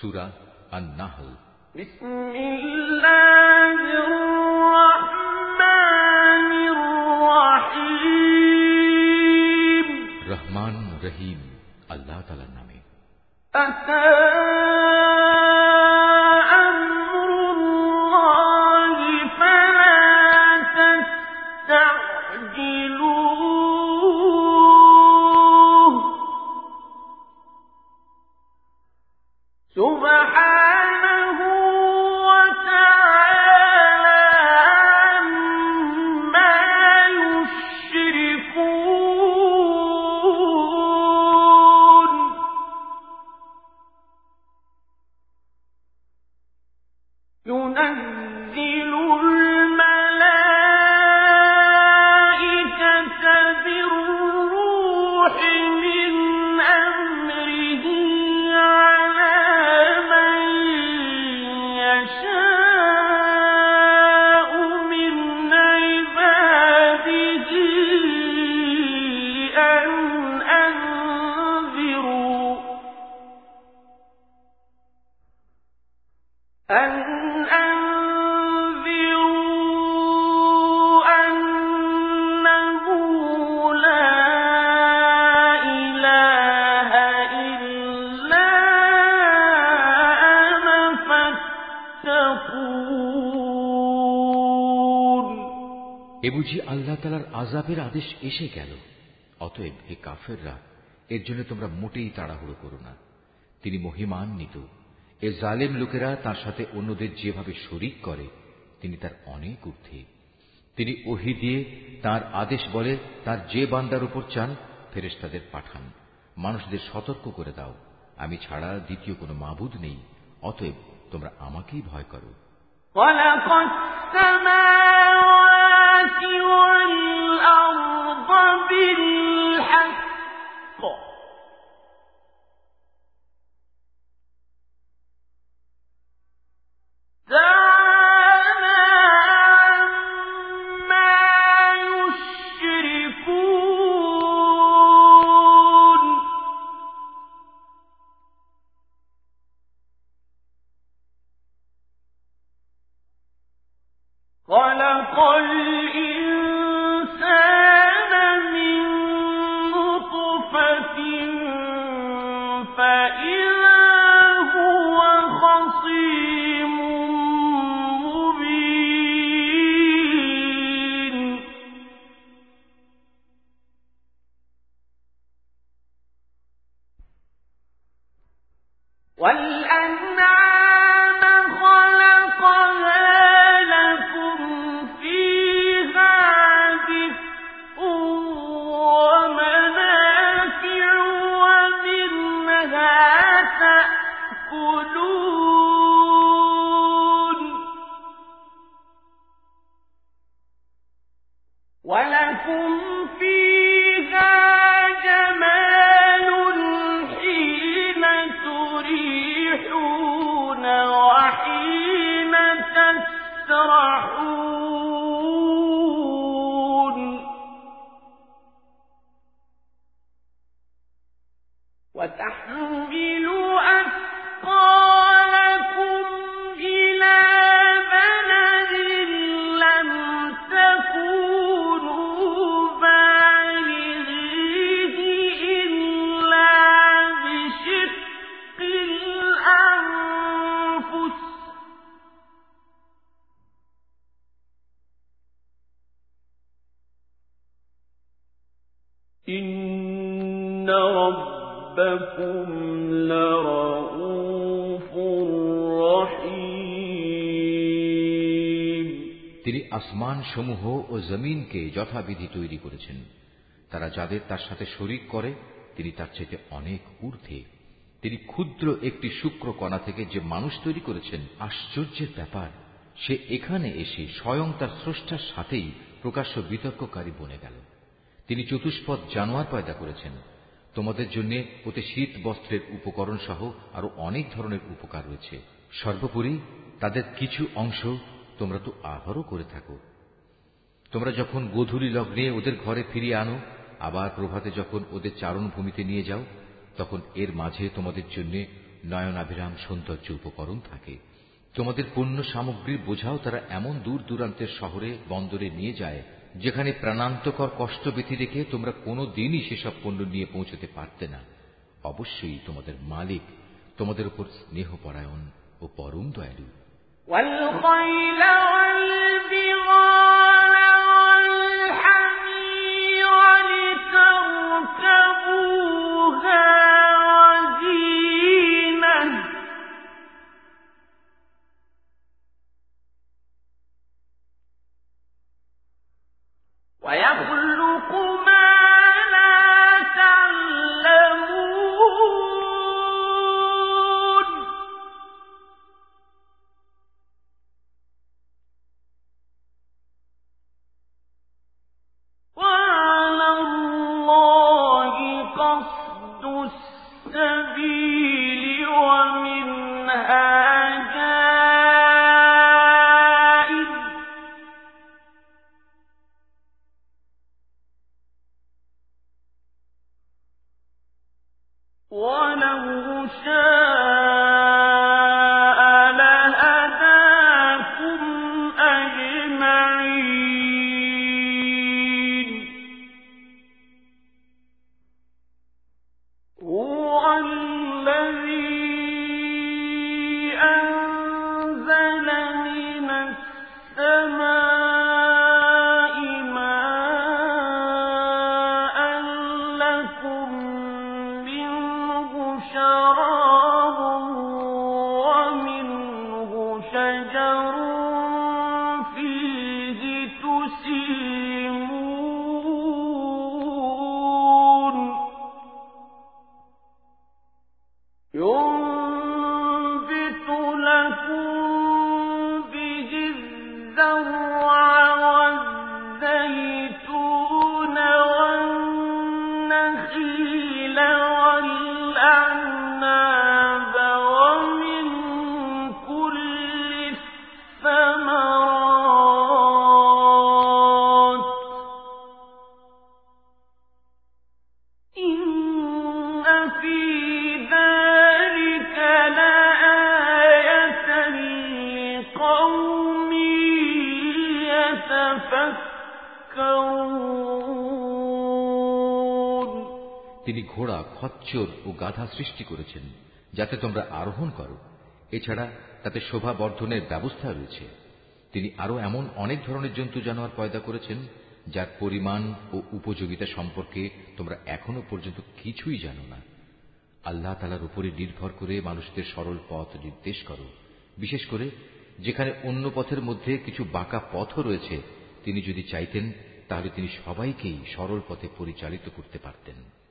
সুরা আন নাহল রহমান রহিম আল্লাহ তালার নামে এ আদেশ এসে গেল। অতএব হে কাফেররা, এর জন্য তোমরা মোটেই তাড়াহুড়ো করো না। তিনি মহিমান্বিত। এ জালেম লোকেরা তার সাথে অন্যদের যেভাবে শরিক করে, তিনি তার অনেক ঊর্ধ্বে। তিনি ওহি দিয়ে তার আদেশ বলে, তার যে বান্দার উপর চান ফেরেস্তাদের পাঠান। মানুষদের সতর্ক করে দাও। আমি ছাড়া দ্বিতীয় কোনো মাবুদ নেই। অতএব তোমরা আমাকেই ভয় করো। والأرض وتحمل আসমান সমূহ ও জমিনকে যথাবিধি তৈরি করেছেন। তারা যাদের তার সাথে শরিক করে, তিনি তার চাইতে অনেক ঊর্ধ্বে। তিনি ক্ষুদ্র একটি শুক্র কণা থেকে যে মানুষ তৈরি করেছেন, আশ্চর্যের ব্যাপার। সে এখানে এসে স্বয়ং তার স্রষ্টার সাথেই প্রকাশ্য বিতর্ককারী বনে গেল। তিনি চতুষ্পদ জানোয়ার পয়দা করেছেন। তোমাদের জন্য ওতে শীত বস্ত্রের উপকরণ সহ আরও অনেক ধরনের উপকার রয়েছে। সর্বোপরি তাদের কিছু অংশ তোমরা তো আহারও করে থাকো। তোমরা যখন গোধূলি লগ্নে ওদের ঘরে ফিরিয়ে আনো, আবার প্রভাতে যখন ওদের চারণ ভূমিতে নিয়ে যাও, তখন এর মাঝে তোমাদের জন্য নয়নাভিরাম সৌন্দর্য উপকরণ থাকে। তোমাদের পণ্য সামগ্রীর বোঝাও তারা এমন দূর দূরান্তের শহরে, বন্দরে নিয়ে যায়, যেখানে প্রাণান্তকর কষ্ট ব্যথি রেখে তোমরা কোনো দিনই সেসব পণ্য নিয়ে পৌঁছতে পারতে না। অবশ্যই তোমাদের মালিক তোমাদের উপর স্নেহপরায়ণ ও পরম দয়ালু। والخيل والبيت খচ্চর ও গাধা সৃষ্টি করেছেন, যাতে তোমরা আরোহণ করো। এছাড়া তাতে শোভা বর্ধনের ব্যবস্থা রয়েছে। তিনি আরও এমন অনেক ধরনের জন্তু জানোয়ার পয়দা করেছেন, যার পরিমাণ ও উপযোগিতা সম্পর্কে তোমরা এখনও পর্যন্ত কিছুই জানো না। আল্লাহ তালার উপরে নির্ভর করে মানুষদের সরল পথ নির্দেশ করো। বিশেষ করে যেখানে অন্য পথের মধ্যে কিছু বাঁকা পথও রয়েছে, তিনি যদি চাইতেন, তাহলে তিনি সবাইকেই সরল পথে পরিচালিত করতে পারতেন।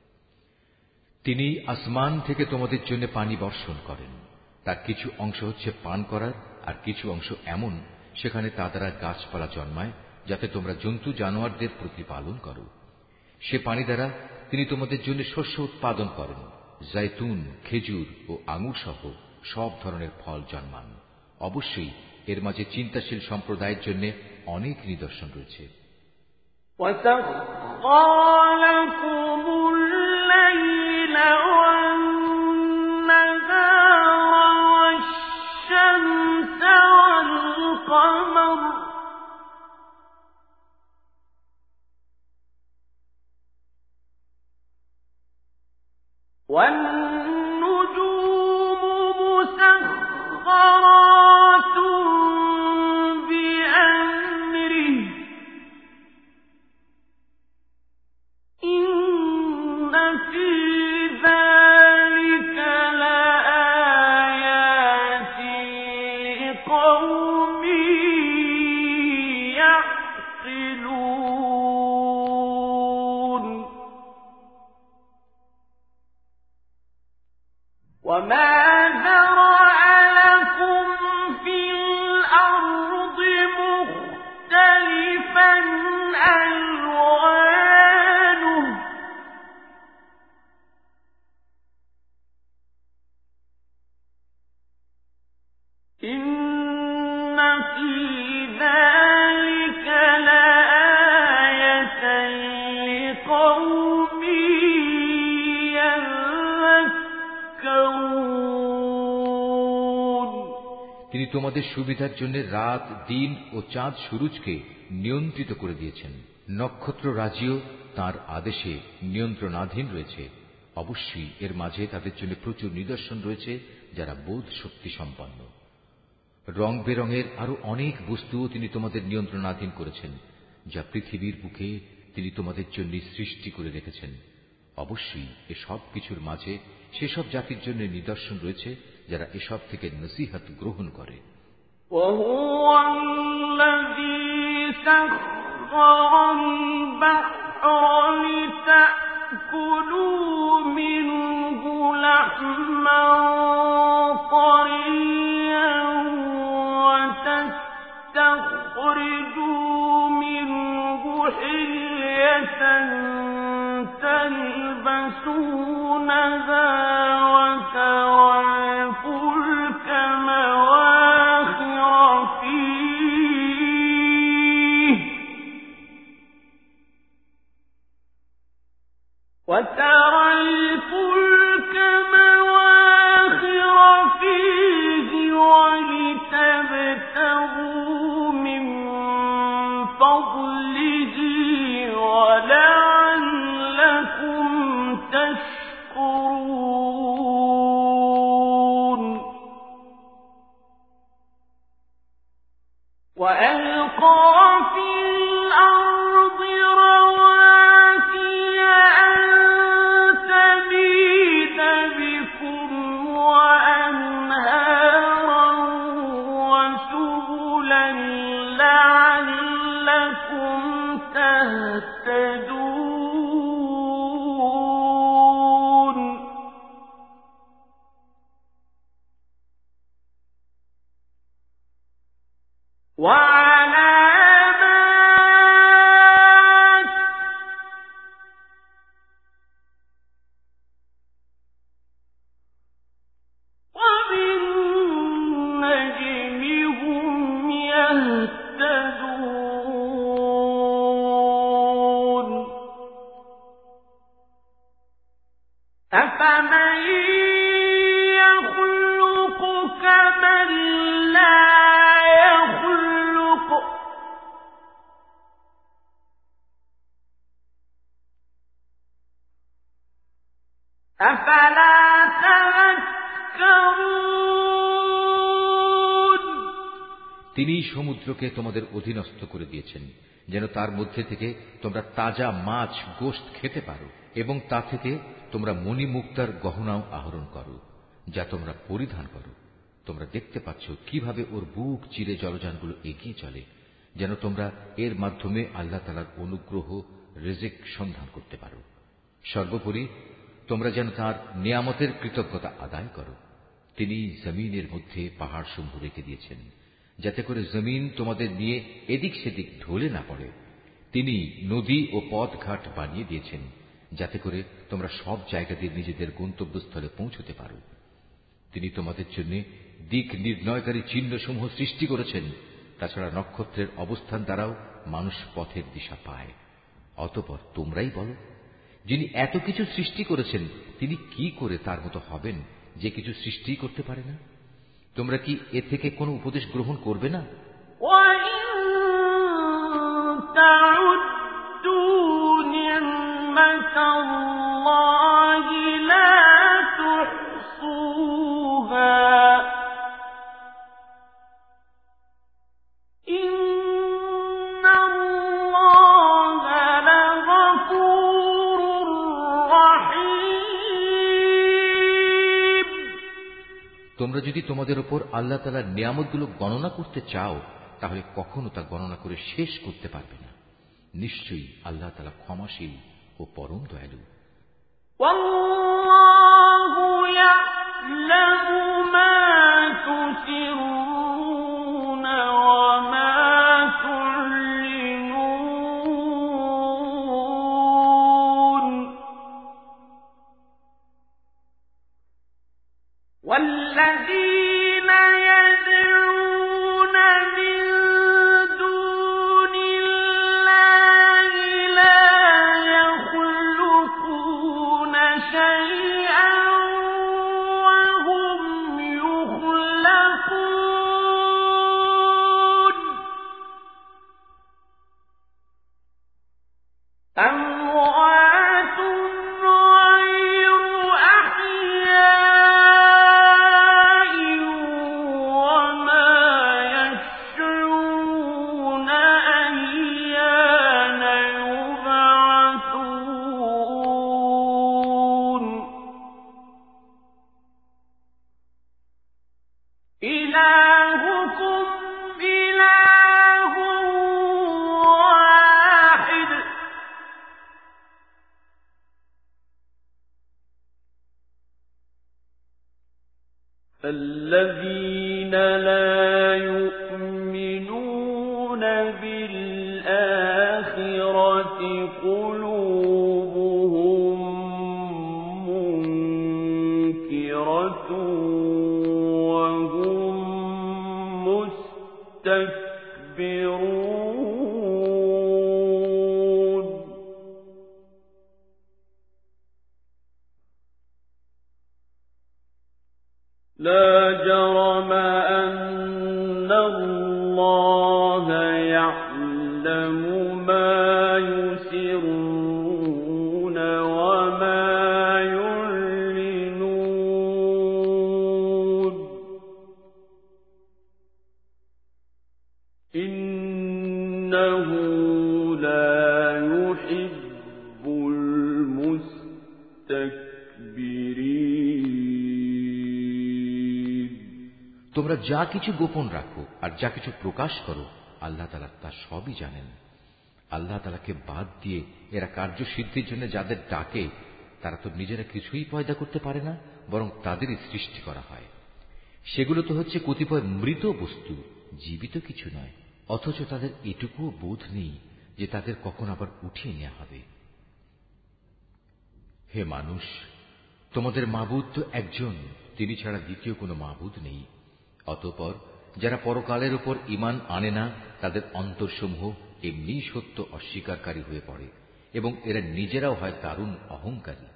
তিনি আসমান থেকে তোমাদের জন্য পানি বর্ষণ করেন। তার কিছু অংশ হচ্ছে পান করার, আর কিছু অংশ এমন সেখানে তা দ্বারা গাছপালা জন্মায়, যাতে তোমরা জন্তু জানোয়ারদের প্রতিপালন করো। সে পানি দ্বারা তিনি তোমাদের জন্য শস্য উৎপাদন করেন। জৈতুন খেজুর ও আঙুর সহ সব ধরনের ফল জন্মান। অবশ্যই এর মাঝে চিন্তাশীল সম্প্রদায়ের জন্য অনেক নিদর্শন রয়েছে। والنجوم مسخرات তোমাদের সুবিধার জন্য রাত, দিন ও চাঁদ সুরুজকে নিয়ন্ত্রিত করে দিয়েছেন। নক্ষত্র রাজিও তার আদেশে নিয়ন্ত্রণাধীন রয়েছে। অবশ্যই এর মাঝে তাদের জন্য প্রচুর নিদর্শন রয়েছে যারা বোধ শক্তি সম্পন্ন। রং বেরঙের আরও অনেক বস্তুও তিনি তোমাদের নিয়ন্ত্রণাধীন করেছেন, যা পৃথিবীর বুকে তিনি তোমাদের জন্য সৃষ্টি করে রেখেছেন। অবশ্যই এসব কিছুর মাঝে সেসব জাতির জন্য নিদর্শন রয়েছে যারা এসব থেকে নসিহত গ্রহণ করে وتستخرجوا منه حلية تلبسونها وترى সমুদ্রকে তোমাদের অধীনস্থ করে দিয়েছেন, যেন তার মধ্যে থেকে তোমরা তাজা মাছ গোস্ত খেতে পারো, এবং তা থেকে তোমরা মণিমুক্তার গহনাও আহরণ করো, যা তোমরা পরিধান করো। তোমরা দেখতে পাচ্ছ কীভাবে ওর বুক চিরে জলযানগুলো এগিয়ে চলে, যেন তোমরা এর মাধ্যমে আল্লাহ তালার অনুগ্রহ, রেজেক সন্ধান করতে পারো। সর্বোপরি, তোমরা যেন তার নিয়ামতের কৃতজ্ঞতা আদায় করো। তিনি জমিনের মধ্যে পাহাড় সমূহ রেখে দিয়েছেন। যাতে করে জমিন তোমাদের নিয়ে এদিক সেদিক ঢলে না পড়ে। তিনি নদী ও পথঘাট বানিয়ে দিয়েছেন, যাতে করে তোমরা সব জায়গাতে নিজেদের গন্তব্যস্থলে পৌঁছতে পারো। তিনি তোমাদের জন্য দিক নির্ণয়কারী চিহ্নসমূহ সৃষ্টি করেছেন। তাছাড়া নক্ষত্রের অবস্থান দ্বারাও মানুষ পথের দিশা পায়। অতপর তোমরাই বলো, যিনি এত কিছু সৃষ্টি করেছেন, তিনি কি করে তার মতো হবেন যে কিছু সৃষ্টি করতে পারে না? তোমরা কি এ থেকে কোনো উপদেশ গ্রহণ করবে না الله যদি তোমাদের ওপর আল্লাহ তালার নিয়ামতগুলো গণনা করতে চাও, তাহলে কখনো তা গণনা করে শেষ করতে পারবে না। নিশ্চয়ই আল্লাহ তালা ক্ষমাশীল ও পরম দয়ালু। والله يعلم ما تسرون যা কিছু গোপন রাখো আর যা কিছু প্রকাশ করো, আল্লাহ তালা তা সবই জানেন। আল্লাহ তালাকে বাদ দিয়ে এরা কার্যসিদ্ধির জন্য যাদের ডাকে, তারা তো নিজেরা কিছুই পয়দা করতে পারে না, বরং তাদেরই সৃষ্টি করা হয়। সেগুলো তো হচ্ছে কতিপয় মৃত বস্তু, জীবিত কিছু নয়, অথচ তাদের এটুকুও বোধ নেই যে তাদের কখন আবার উঠিয়ে নেওয়া হবে। হে মানুষ, তোমাদের মাবুদ তো একজন, তিনি ছাড়া দ্বিতীয় কোনো মাবুদ নেই। অতঃপর যারা পরকালের উপর ইমান আনে না তাদের অন্তরসমূহ এমনি সত্য অস্বীকারী হয়ে পড়ে এবং এরা নিজেরাও হয় দারুণ অহংকারী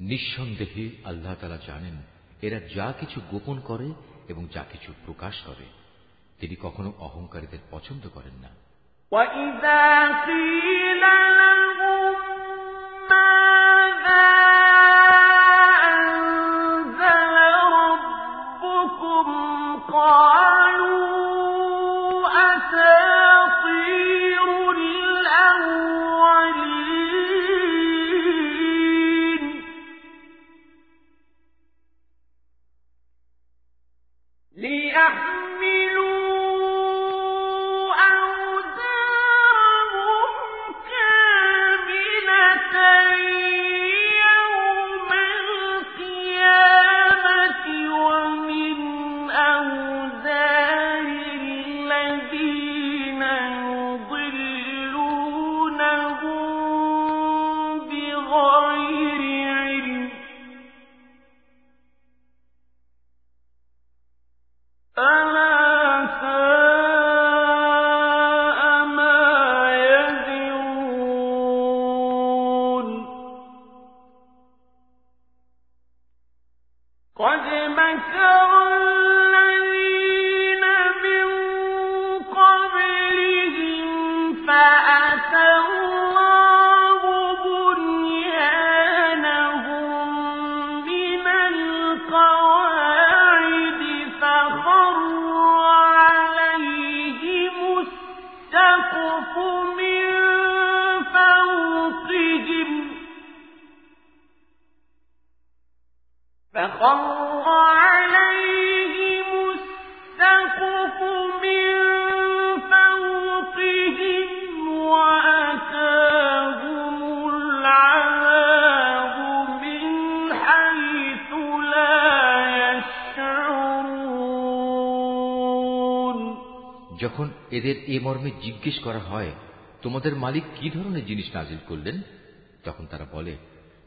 নিঃসন্দেহে আল্লাহ তালা জানেন এরা যা কিছু গোপন করে এবং যা কিছু প্রকাশ করে তিনি কখনো অহংকারীদের পছন্দ করেন না وَإِذَا قِيلَ لَهُم এদের এ মর্মে জিজ্ঞেস করা হয়, তোমাদের মালিক কি ধরনের জিনিস নাজিল করলেন? তখন তারা বলে,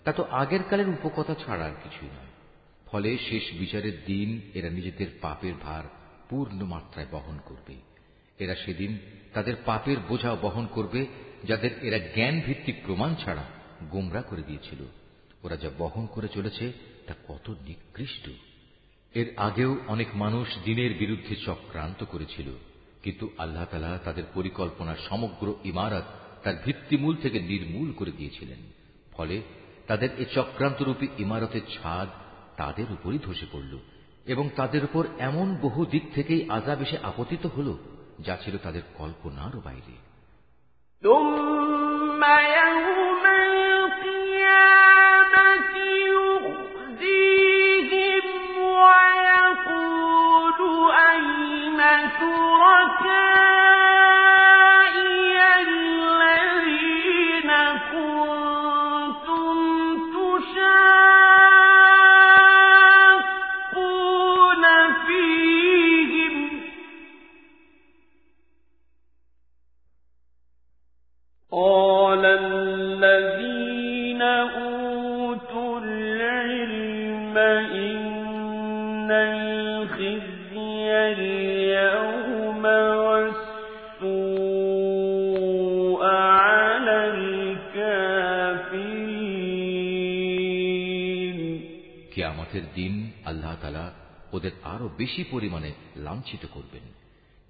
তা তো আগের কালের উপকথা ছাড়া আর কিছুই নয়। ফলে শেষ বিচারের দিন এরা নিজেদের পাপের ভার পূর্ণ মাত্রায় বহন করবে। এরা সেদিন তাদের পাপের বোঝা বহন করবে, যাদের এরা জ্ঞান ভিত্তিক প্রমাণ ছাড়া গোমরা করে দিয়েছিল। ওরা যা বহন করে চলেছে, তা কত নিকৃষ্ট। এর আগেও অনেক মানুষ দিনের বিরুদ্ধে চক্রান্ত করেছিল। কিন্তু আল্লাহ তালা তাদের পরিকল্পনার সমগ্র ইমারত তার ভিত্তিমূল থেকে নির্মূল করে দিয়েছিলেন। ফলে তাদের এ চক্রান্তরূপী ইমারতের ছাদ তাদের উপরই ধসে পড়ল এবং তাদের উপর এমন বহু দিক থেকেই আজাব এসে আপতিত হল, যা ছিল তাদের কল্পনারও বাইরে। বেশি পরিমাণে লাঞ্ছিত করবেন।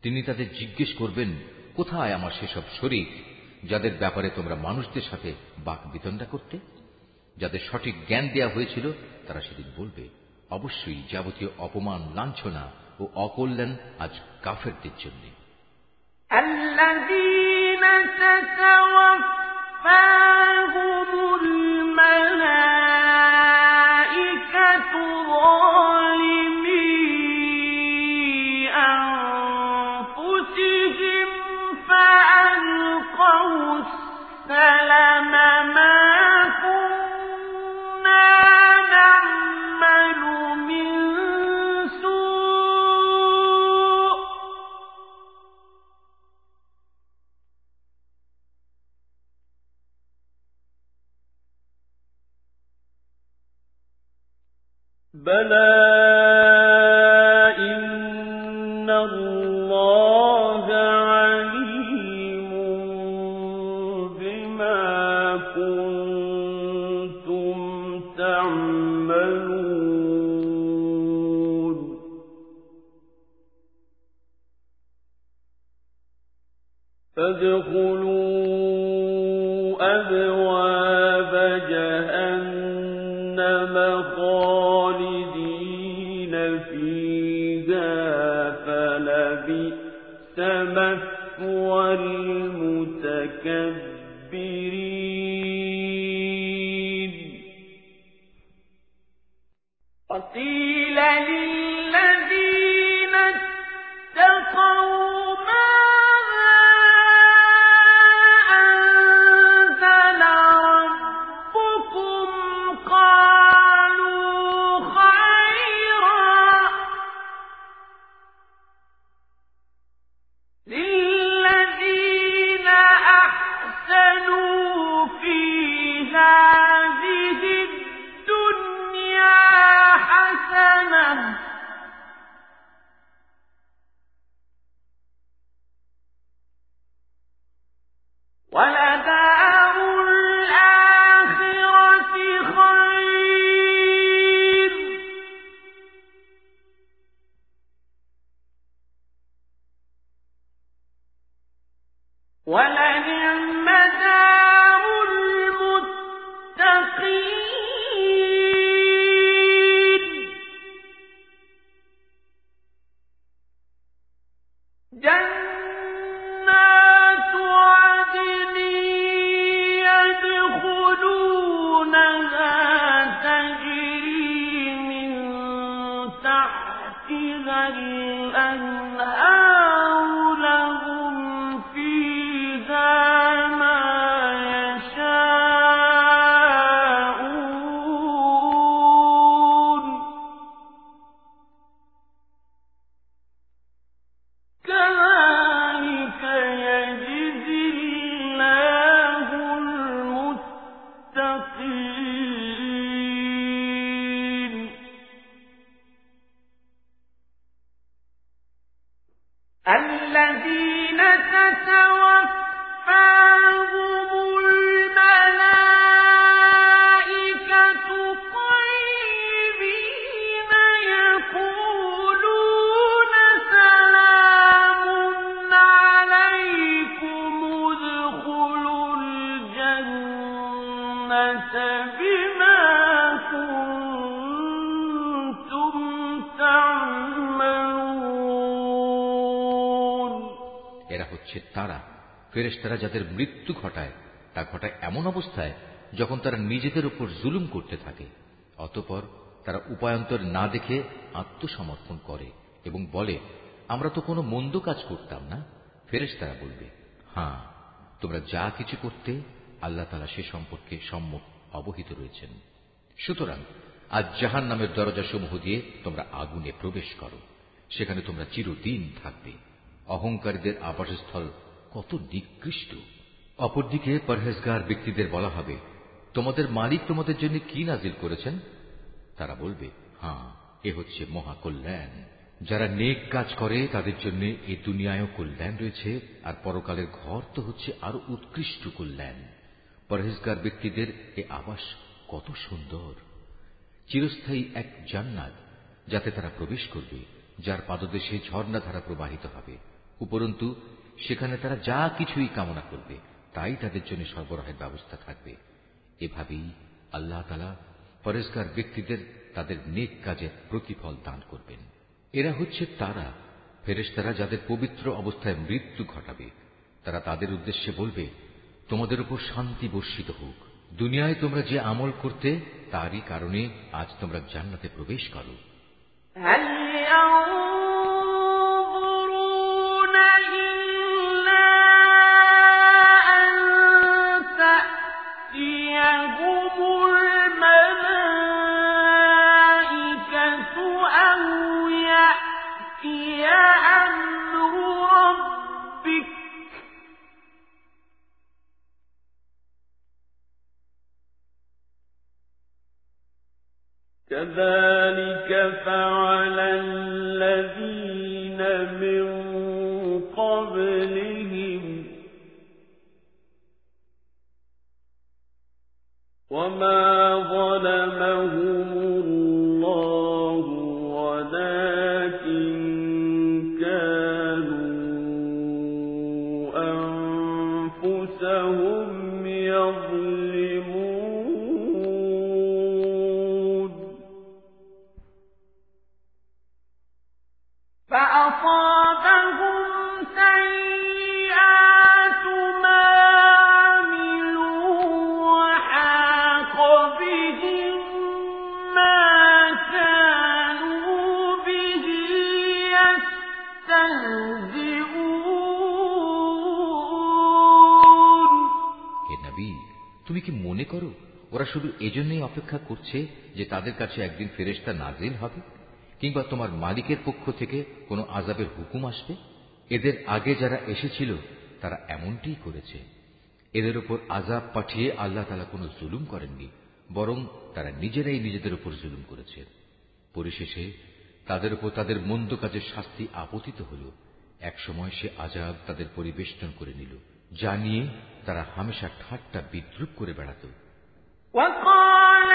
তিনি তাদের জিজ্ঞেস করবেন, কোথায় আমার সেসব শরীর যাদের ব্যাপারে তোমরা মানুষদের সাথে বাক বিতণ্ডা করতে? যাদের সঠিক জ্ঞান দেয়া হয়েছিল, তারা সেদিন বলবে, অবশ্যই যাবতীয় অপমান, লাঞ্ছনা ও অকল্যাণ আজ কাফেরদের জন্য। الذين تتوفاهم الملائكة بلى নিজেদের উপর জুলুম করতে থাকে, অতপর তারা উপায়ন্তর না দেখে আত্মসমর্পণ করে এবং বলে, আমরা তো কোনো মন্দ কাজ করতাম না। ফেরেস তারা বলবে হ্যাঁ তোমরা যা কিছু করতে আল্লাহ তালা সে সম্পর্কে সম্মুখ অবহিত রয়েছেন। সুতরাং আজ জাহান নামের দরজা সমূহ দিয়ে তোমরা আগুনে প্রবেশ করো, সেখানে তোমরা চিরদিন থাকবে। অহংকারীদের আবাসস্থল কত নিকৃষ্ট। অপরদিকে পরহেজগার ব্যক্তিদের বলা হবে তোমাদের মালিক তোমাদের জন্য কি নাজিল করেছেন? তারা বলবে হ্যাঁ এ হচ্ছে মহাকল্যাণ। যারা নেক কাজ করে, তাদের জন্য এই দুনিয়ায়ও কল্যাণ রয়েছে, আর পরকালের ঘর তো হচ্ছে আরও উৎকৃষ্ট কল্যাণ। পরহেজগার ব্যক্তিদের এ আবাস কত সুন্দর। চিরস্থায়ী এক জান্নাত, যাতে তারা প্রবেশ করবে, যার পাদদেশে ঝর্ণাধারা প্রবাহিত হবে। উপরন্তু, সেখানে তারা যা কিছুই কামনা করবে, তাই তাদের জন্য সরবরাহের ব্যবস্থা থাকবে। এভাবেই আল্লাহ তালা পরেশগার ব্যক্তিদের তাদের নেক কাজের প্রতিফল দান করবেন। এরা হচ্ছে তারা, ফেরেশতারা যাদের পবিত্র অবস্থায় মৃত্যু ঘটাবে। তারা তাদের উদ্দেশ্যে বলবে, তোমাদের উপর শান্তি বর্ষিত হোক। দুনিয়ায় তোমরা যে আমল করতে, তারই কারণে আজ তোমরা জান্নাতে প্রবেশ করো। ذلك فعل মনে করো, ওরা শুধু এজন্যই অপেক্ষা করছে যে তাদের কাছে একদিন ফেরেশতা নাজিল হবে, কিংবা তোমার মালিকের পক্ষ থেকে কোনো আজাবের হুকুম আসবে? এদের আগে যারা এসেছিল, তারা এমনটিই করেছে। এদের উপর আজাব পাঠিয়ে আল্লাহ তালা কোনো জুলুম করেননি, বরং তারা নিজেরাই নিজেদের উপর জুলুম করেছে। পরিশেষে তাদের উপর তাদের মন্দ কাজের শাস্তি আপতিত হল। একসময় সে আজাব তাদের পরিবেষ্টন করে নিল। যা নিয়ে তারা হামেশা ঠাট্টা বিদ্রুপ করে বেড়াত وقال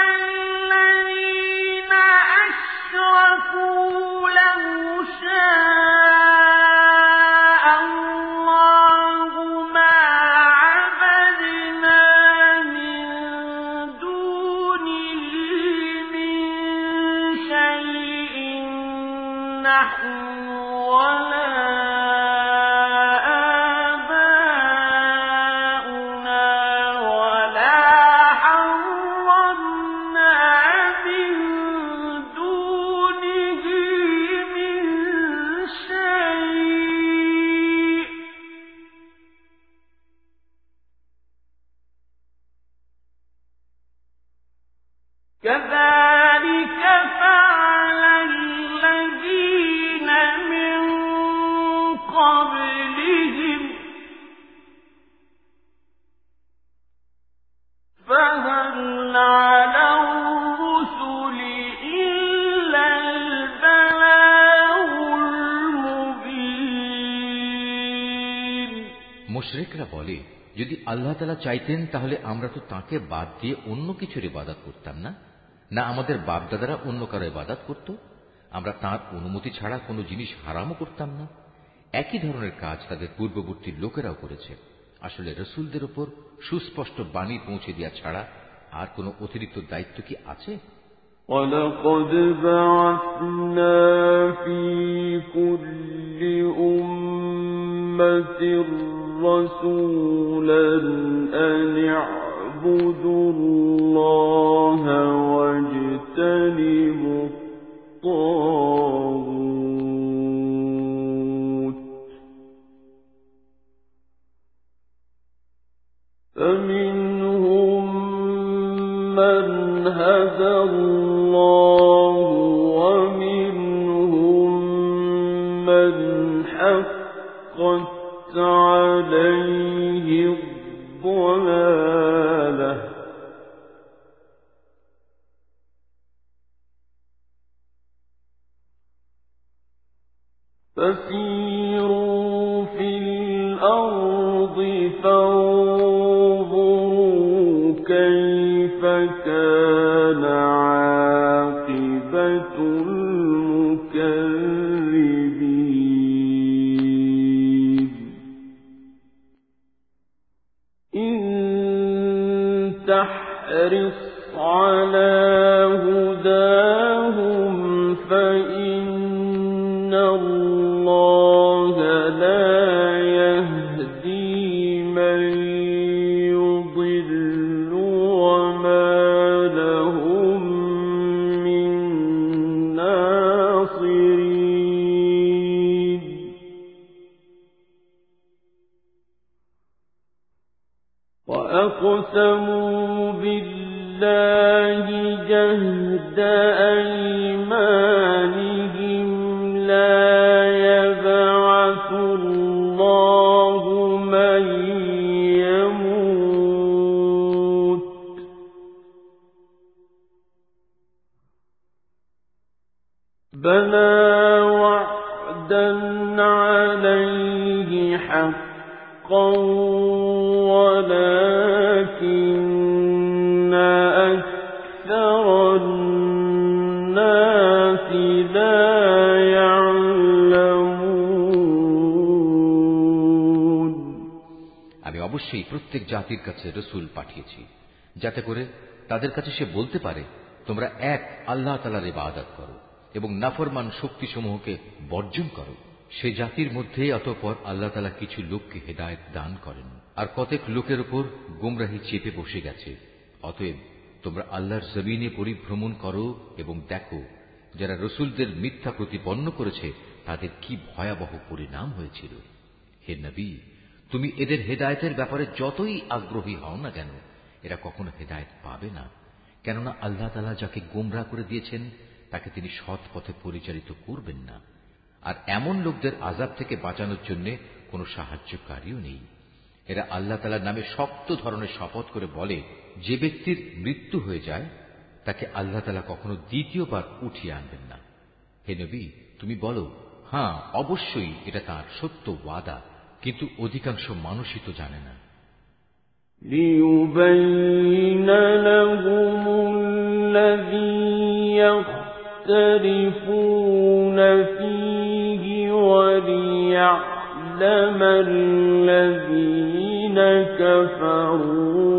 চাইতেন তাহলে আমরা তো তাকে বাদ দিয়ে অন্য কিছুর ইবাদত করতাম না না আমাদের বাপদাদারা অন্য কারো ইবাদত করত আমরা তার অনুমতি ছাড়া কোনো জিনিস হারামও করতাম না একই ধরনের কাজ তাদের পূর্ববর্তী লোকেরাও করেছে আসলে রসুলদের ওপর সুস্পষ্ট বাণী পৌঁছে দেওয়া ছাড়া আর কোনো অতিরিক্ত দায়িত্ব কি আছে ولقد بعثنا في كل أمة رسولا أن اعبدوا الله واجتنبوا الطاغوت. জাতির কাছে রসুল পাঠিয়েছি, যাতে করে তাদের কাছে সে বলতে পারে, তোমরা এক আল্লাহ তালার ইবাদত করো এবং নাফরমান শক্তিসমূহকে বর্জন করো। সে জাতির মধ্যে অতঃপর আল্লাহ তালা কিছু লোককে হেদায়ত দান করেন। আর কতেক লোকের উপর গুমরাহি চেপে বসে গেছে, অতএব তোমরা আল্লাহর জমিনে পরিভ্রমণ করো এবং দেখো, যারা রসুলদের মিথ্যা প্রতিপন্ন করেছে, তাদের কি ভয়াবহ পরিণাম হয়েছিল। হে নবী তুমি এদের হেদায়তের ব্যাপারে যতই আগ্রহী হও না কেন, এরা কখনো হেদায়ত পাবে না। কেননা আল্লাহ তালা যাকে গোমরা করে দিয়েছেন, তাকে তিনি সৎ পথে পরিচালিত করবেন না। আর এমন লোকদের আজাব থেকে বাঁচানোর জন্য কোনো সাহায্যকারীও নেই। এরা আল্লাহ তালার নামে শক্ত ধরনের শপথ করে বলে, যে ব্যক্তির মৃত্যু হয়ে যায়, তাকে আল্লাহ তালা কখনো দ্বিতীয়বার উঠিয়ে আনবেন না। হে নবী, তুমি বলো হ্যাঁ অবশ্যই এটা তার সত্য ওয়াদা। কিন্তু অধিকাংশ মানুষই তো জানে না ليبين لهم الذي يختلفون فيه وليعلم الذين كفروا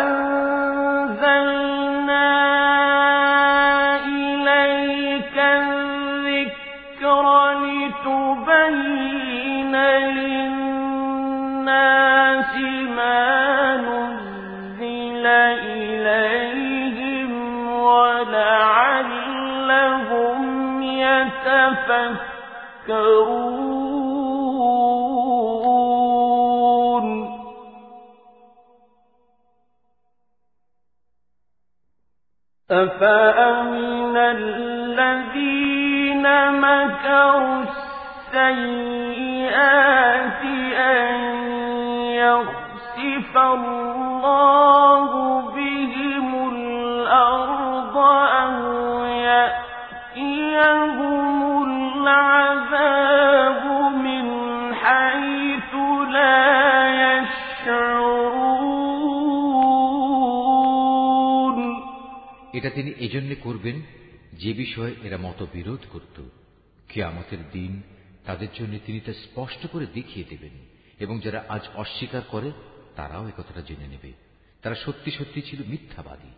স্পষ্ট করে দেখিয়ে দেবেন এবং যারা আজ অস্বীকার করে, তারাও একথাটা জেনে নেবে। তারা সত্যি সত্যি ছিল মিথ্যাবাদী।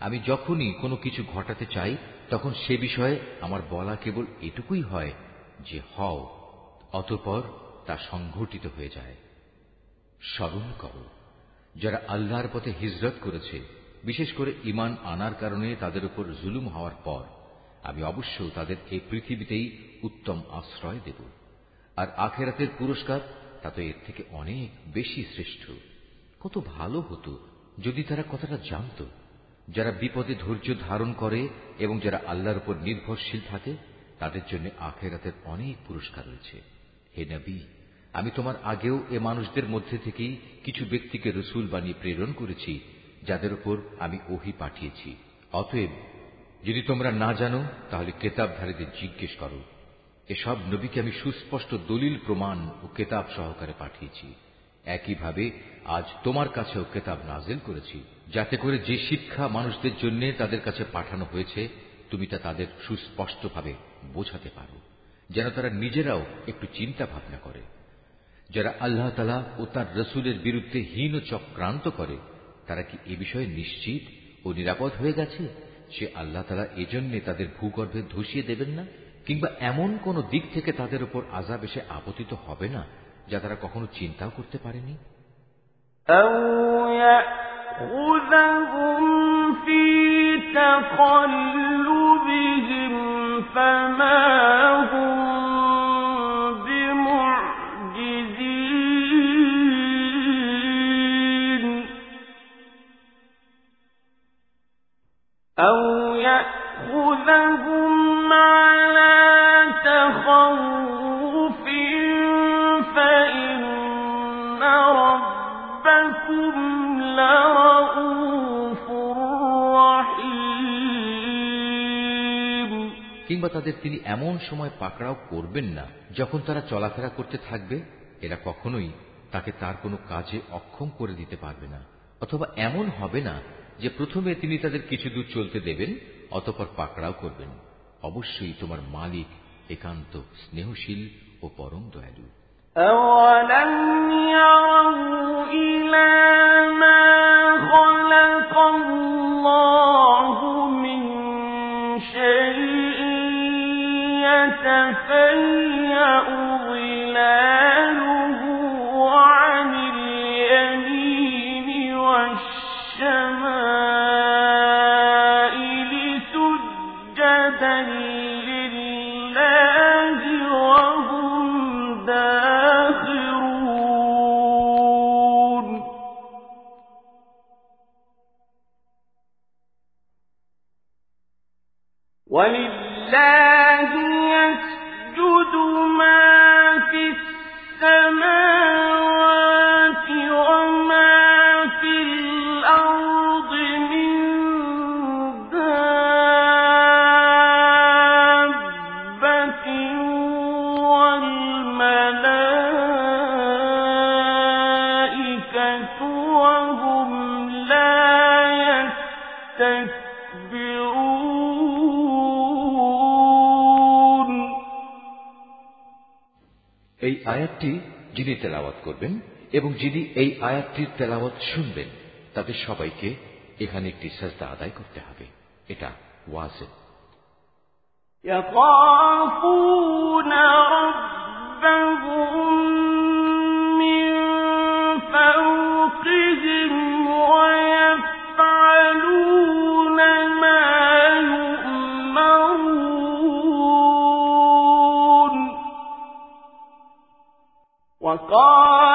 আমি যখনই কোনো কিছু ঘটাতে চাই, তখন সে বিষয়ে আমার বলা কেবল এটুকুই হয় যে, হও, অতপর তা সংঘটিত হয়ে যায়। স্মরণ করো, যারা আল্লাহর পথে হিজরত করেছে, বিশেষ করে ইমান আনার কারণে তাদের উপর জুলুম হওয়ার পর। আমি অবশ্য তাদের এই পৃথিবীতেই উত্তম আশ্রয় দেব। আর আখেরাতের পুরস্কার তা তো এর থেকে অনেক বেশি শ্রেষ্ঠ। কত ভালো হতো যদি তারা কথাটা জানত। যারা বিপদে ধৈর্য ধারণ করে এবং যারা আল্লাহর উপর নির্ভরশীল থাকে, তাদের জন্য আখেরাতের অনেক পুরস্কার রয়েছে। হে নবী, আমি তোমার আগেও এ মানুষদের মধ্যে থেকেই কিছু ব্যক্তিকে রসুল বানিয়ে প্রেরণ করেছি, যাদের উপর আমি ওহি পাঠিয়েছি। অতএব যদি তোমরা না জানো, তাহলে কেতাবধারীদের জিজ্ঞেস করো। এসব নবীকে আমি সুস্পষ্ট দলিল, প্রমাণ ও কেতাব সহকারে পাঠিয়েছি। একইভাবে আজ তোমার কাছেও কেতাব নাজেল করেছি, যাতে করে যে শিক্ষা মানুষদের জন্য তাদের কাছে পাঠানো হয়েছে, তুমি তা তাদের সুস্পষ্টভাবে বোঝাতে পারো, যেন তারা নিজেরাও একটু চিন্তা ভাবনা করে। যারা আল্লাহ তালা ও তার রসুলের বিরুদ্ধে হীন চক্রান্ত করে, তারা কি এ বিষয়ে নিশ্চিত ও নিরাপদ হয়ে গেছে? সে আল্লাহ তালা এজন্যে তাদের ভূগর্ভে ধসিয়ে দেবেন না, কিংবা এমন কোন দিক থেকে তাদের উপর আজাব এসে আপতিত হবে না, যা তারা কখনো চিন্তাও করতে পারেনি? أو يأخذهم على تخوف فإن ربكم لرؤوف رحيم কিংবা তাদের তিনি এমন সময় পাকড়াও করবেন না যখন তারা চলাফেরা করতে থাকবে এরা কখনোই তাকে তার কোনো কাজে অক্ষম করে দিতে পারবে না অথবা এমন হবে না যে প্রথমে তিনি তাদের কিছু দূর চলতে দেবেন অতপর পাকড়াও করবেন অবশ্যই তোমার মালিক একান্ত স্নেহশীল ও পরম দয়ালু أولم يروا إلى আয়াতটি যিনি তেলাওয়াত করবেন এবং যিনি এই আয়াতটির তেলাওয়াত শুনবেন তাদের সবাইকে এখানে একটি সাজদা আদায় করতে হবে এটা ওয়াজে يخافون ربهم وقال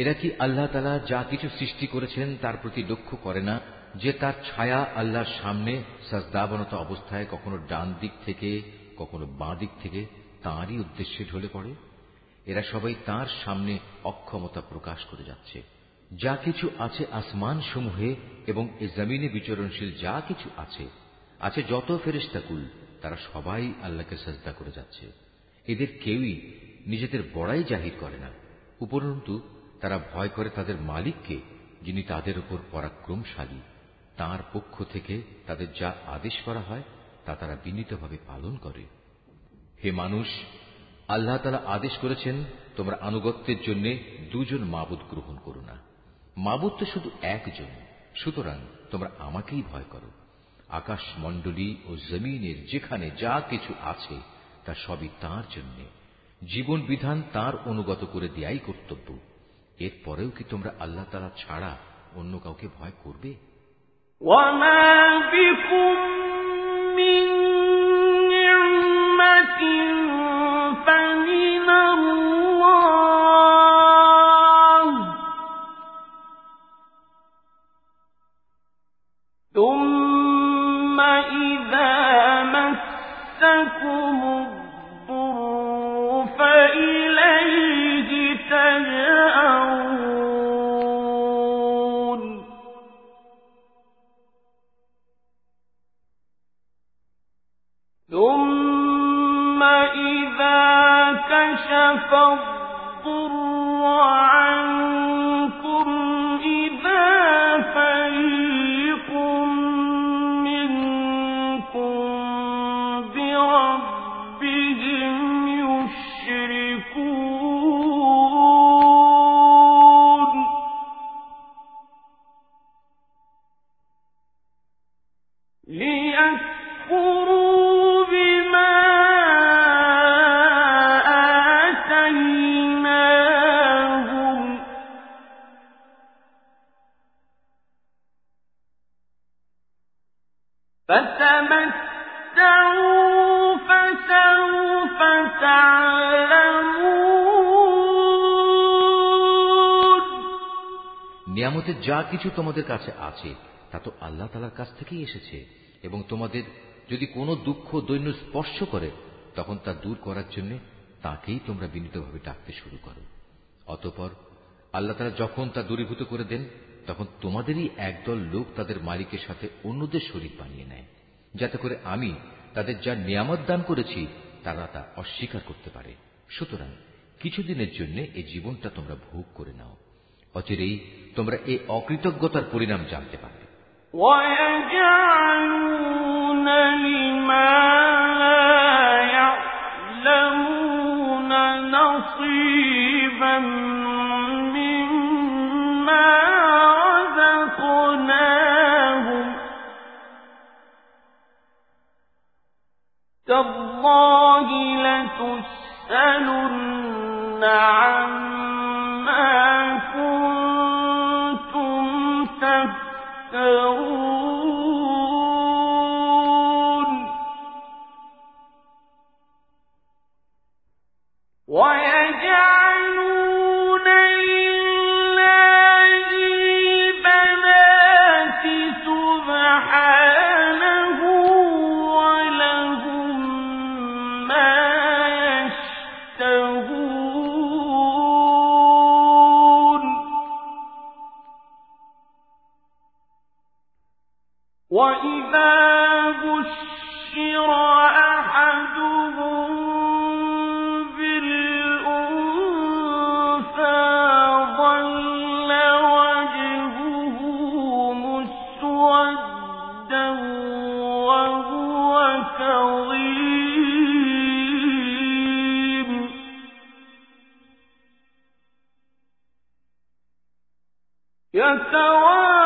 এরা কি আল্লাহ তালা যা কিছু সৃষ্টি করেছেন তার প্রতি লক্ষ্য করে না, যে তার ছায়া আল্লাহর সামনে সাজদাবনত অবস্থায় কখনো ডান দিক থেকে, কখনো বাঁ দিক থেকে তাঁরই উদ্দেশ্যে ঢলে পড়ে? এরা সবাই তার সামনে অক্ষমতা প্রকাশ করে যাচ্ছে। যা কিছু আছে আসমান সমূহে এবং এ জমিনে বিচরণশীল যা কিছু আছে আছে যত ফেরেস্তাকুল তারা সবাই আল্লাহকে সাজদা করে যাচ্ছে। এদের কেউই নিজেদের বড়াই জাহির করে না। উপরন্তু তারা ভয় করে তাদের মালিককে, যিনি তাদের উপর পরাক্রমশালী। তার পক্ষ থেকে তাদের যা আদেশ করা হয়, তা তারা বিনীতভাবে পালন করে। হে মানুষ, আল্লাহ তালা আদেশ করেছেন, তোমরা আনুগত্যের জন্য দুজন মাবুদ গ্রহণ করো না। মাবুদ তো শুধু একজন, সুতরাং তোমরা আমাকেই ভয় করো। আকাশ মণ্ডলী ও জমিনের যেখানে যা কিছু আছে, তা সবই তার জন্য। জীবন বিধান তার অনুগত করে দেয়াই কর্তব্য। এরপরেও কি তোমরা আল্লাহ তালা ছাড়া অন্য কাউকে ভয় করবে وما بكم من نعمة فالضر নিয়ামতের যা কিছু তোমাদের কাছে আছে, তা তো আল্লাহ তালার কাছ থেকেই এসেছে। এবং তোমাদের যদি কোনো দুঃখ দৈন্য স্পর্শ করে, তখন তা দূর করার জন্য তাকেই তোমরা বিনীতভাবে ডাকতে শুরু করো। অতপর আল্লাহ তালা যখন তা দূরীভূত করে দেন, তখন তোমাদেরই একদল লোক তাদের মালিকের সাথে অন্যদের শরীর বানিয়ে নেয়। যাতে করে আমি তাদের যা নিয়ামত দান করেছি, তারা তা অস্বীকার করতে পারে। সুতরাং কিছুদিনের জন্য এই জীবনটা তোমরা ভোগ করে নাও। অচিরেই তোমরা এই অকৃতজ্ঞতার পরিণাম জানতে পারবে ويجعلون لما لا يعلمون نصيبا مما رزقناهم تالله لتسألن عما كنتم يتوارى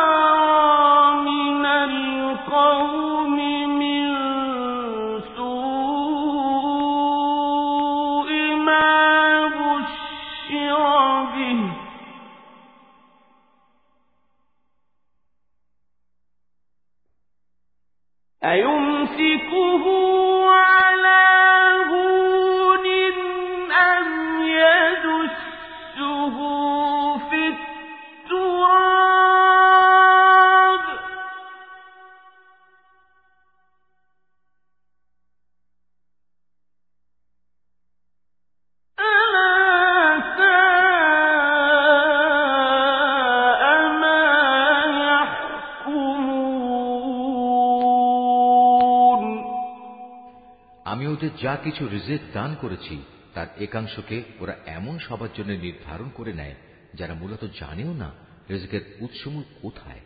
যা কিছু রিজেক দান করেছি, তার একাংশকে ওরা এমন সবার জন্য নির্ধারণ করে নেয় যারা মূলত জানেও না রিজকের উৎসমূল কোথায়।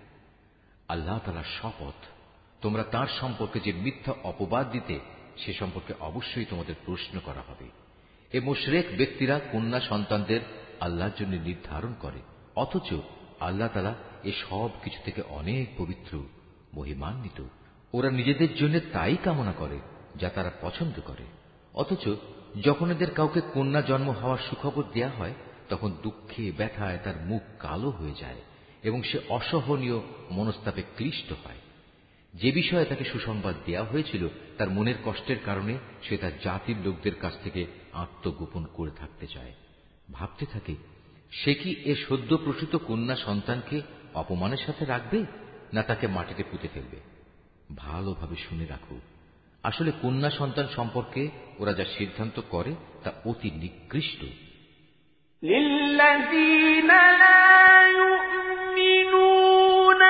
আল্লাহ তালার শপথ, তোমরা তার সম্পর্কে যে মিথ্যা অপবাদ দিতে, সে সম্পর্কে অবশ্যই তোমাদের প্রশ্ন করা হবে। এ মোশরেক ব্যক্তিরা কন্যা সন্তানদের আল্লাহর জন্য নির্ধারণ করে, অথচ আল্লাহ তালা এ সব কিছু থেকে অনেক পবিত্র, মহিমান্বিত। ওরা নিজেদের জন্য তাই কামনা করে যা তারা পছন্দ করে। অথচ যখন এদের কাউকে কন্যা জন্ম হওয়ার সুখবর দেয়া হয়, তখন দুঃখে, ব্যথায় তার মুখ কালো হয়ে যায় এবং সে অসহনীয় মনস্তাপে ক্লিষ্ট হয়। যে বিষয়ে তাকে সুসংবাদ দেওয়া হয়েছিল, তার মনের কষ্টের কারণে সে তার জাতির লোকদের কাছ থেকে আত্মগোপন করে থাকতে চায়। ভাবতে থাকে, সে কি এ সদ্য প্রসূত কন্যা সন্তানকে অপমানের সাথে রাখবে, না তাকে মাটিতে পুঁতে ফেলবে? ভালোভাবে শুনে রাখো আসলে কন্যা সন্তান সম্পর্কে ওরা যা সিদ্ধান্ত করে তা অতি নিকৃষ্ট للذين لا يؤمنون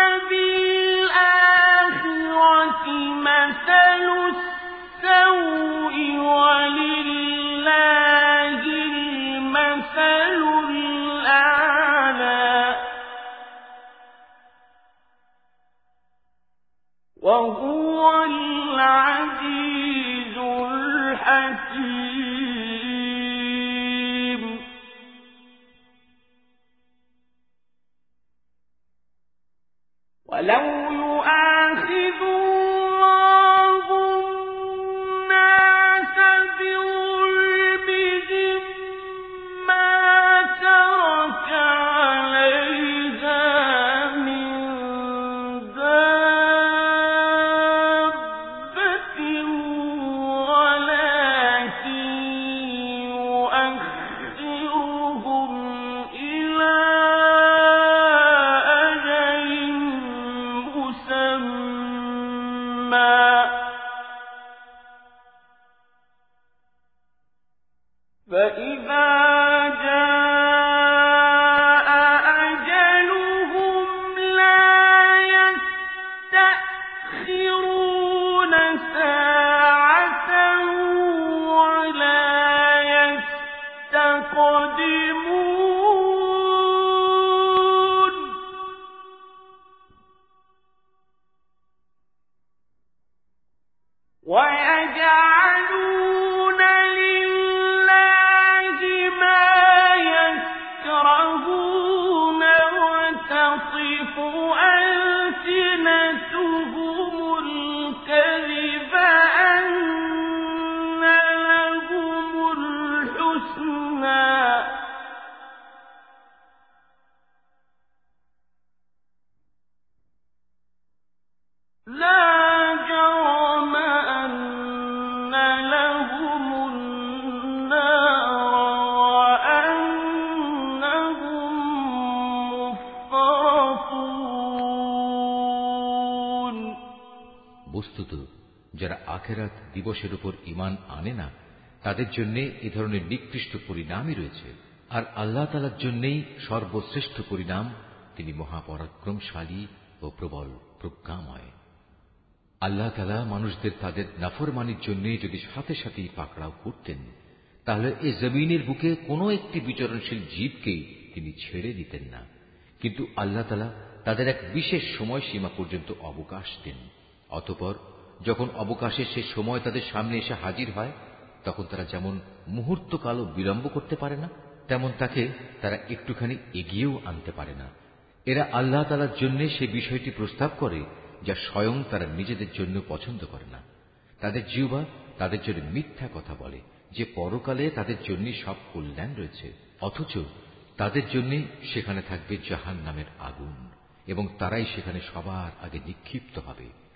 بالآخرة مثل السوء ولله المثل الأعلى وهو حكيم ولو ويجعل আখেরাত দিবসের উপর ইমান আনে না, তাদের জন্য এ ধরনের নিকৃষ্ট পরিণামই রয়েছে। আর আল্লাহ তালার জন্যই সর্বশ্রেষ্ঠ পরিণাম, তিনি মহাপরাক্রমশালী ও প্রবল প্রজ্ঞাময়। আল্লাহ তালা মানুষদের তাদের নাফরমানির জন্য যদি সাথে সাথেই পাকড়াও করতেন, তাহলে এ জমিনের বুকে কোনো একটি বিচরণশীল জীবকেই তিনি ছেড়ে দিতেন না। কিন্তু আল্লাহ তালা তাদের এক বিশেষ সময়সীমা পর্যন্ত অবকাশ দেন, অতপর যখন অবকাশের সে সময় তাদের সামনে এসে হাজির হয়, তখন তারা যেমন মুহূর্তকালও বিলম্ব করতে পারে না, তেমন তাকে তারা একটুখানি এগিয়েও আনতে পারে না। এরা আল্লাহ তালার জন্য সে বিষয়টি প্রস্তাব করে যা স্বয়ং তারা নিজেদের জন্য পছন্দ করে না। তাদের জিউবা তাদের জন্য মিথ্যা কথা বলে, যে পরকালে তাদের জন্য সব কল্যাণ রয়েছে, অথচ তাদের জন্য সেখানে থাকবে জাহান নামের আগুন, এবং তারাই সেখানে সবার আগে নিক্ষিপ্ত হবে।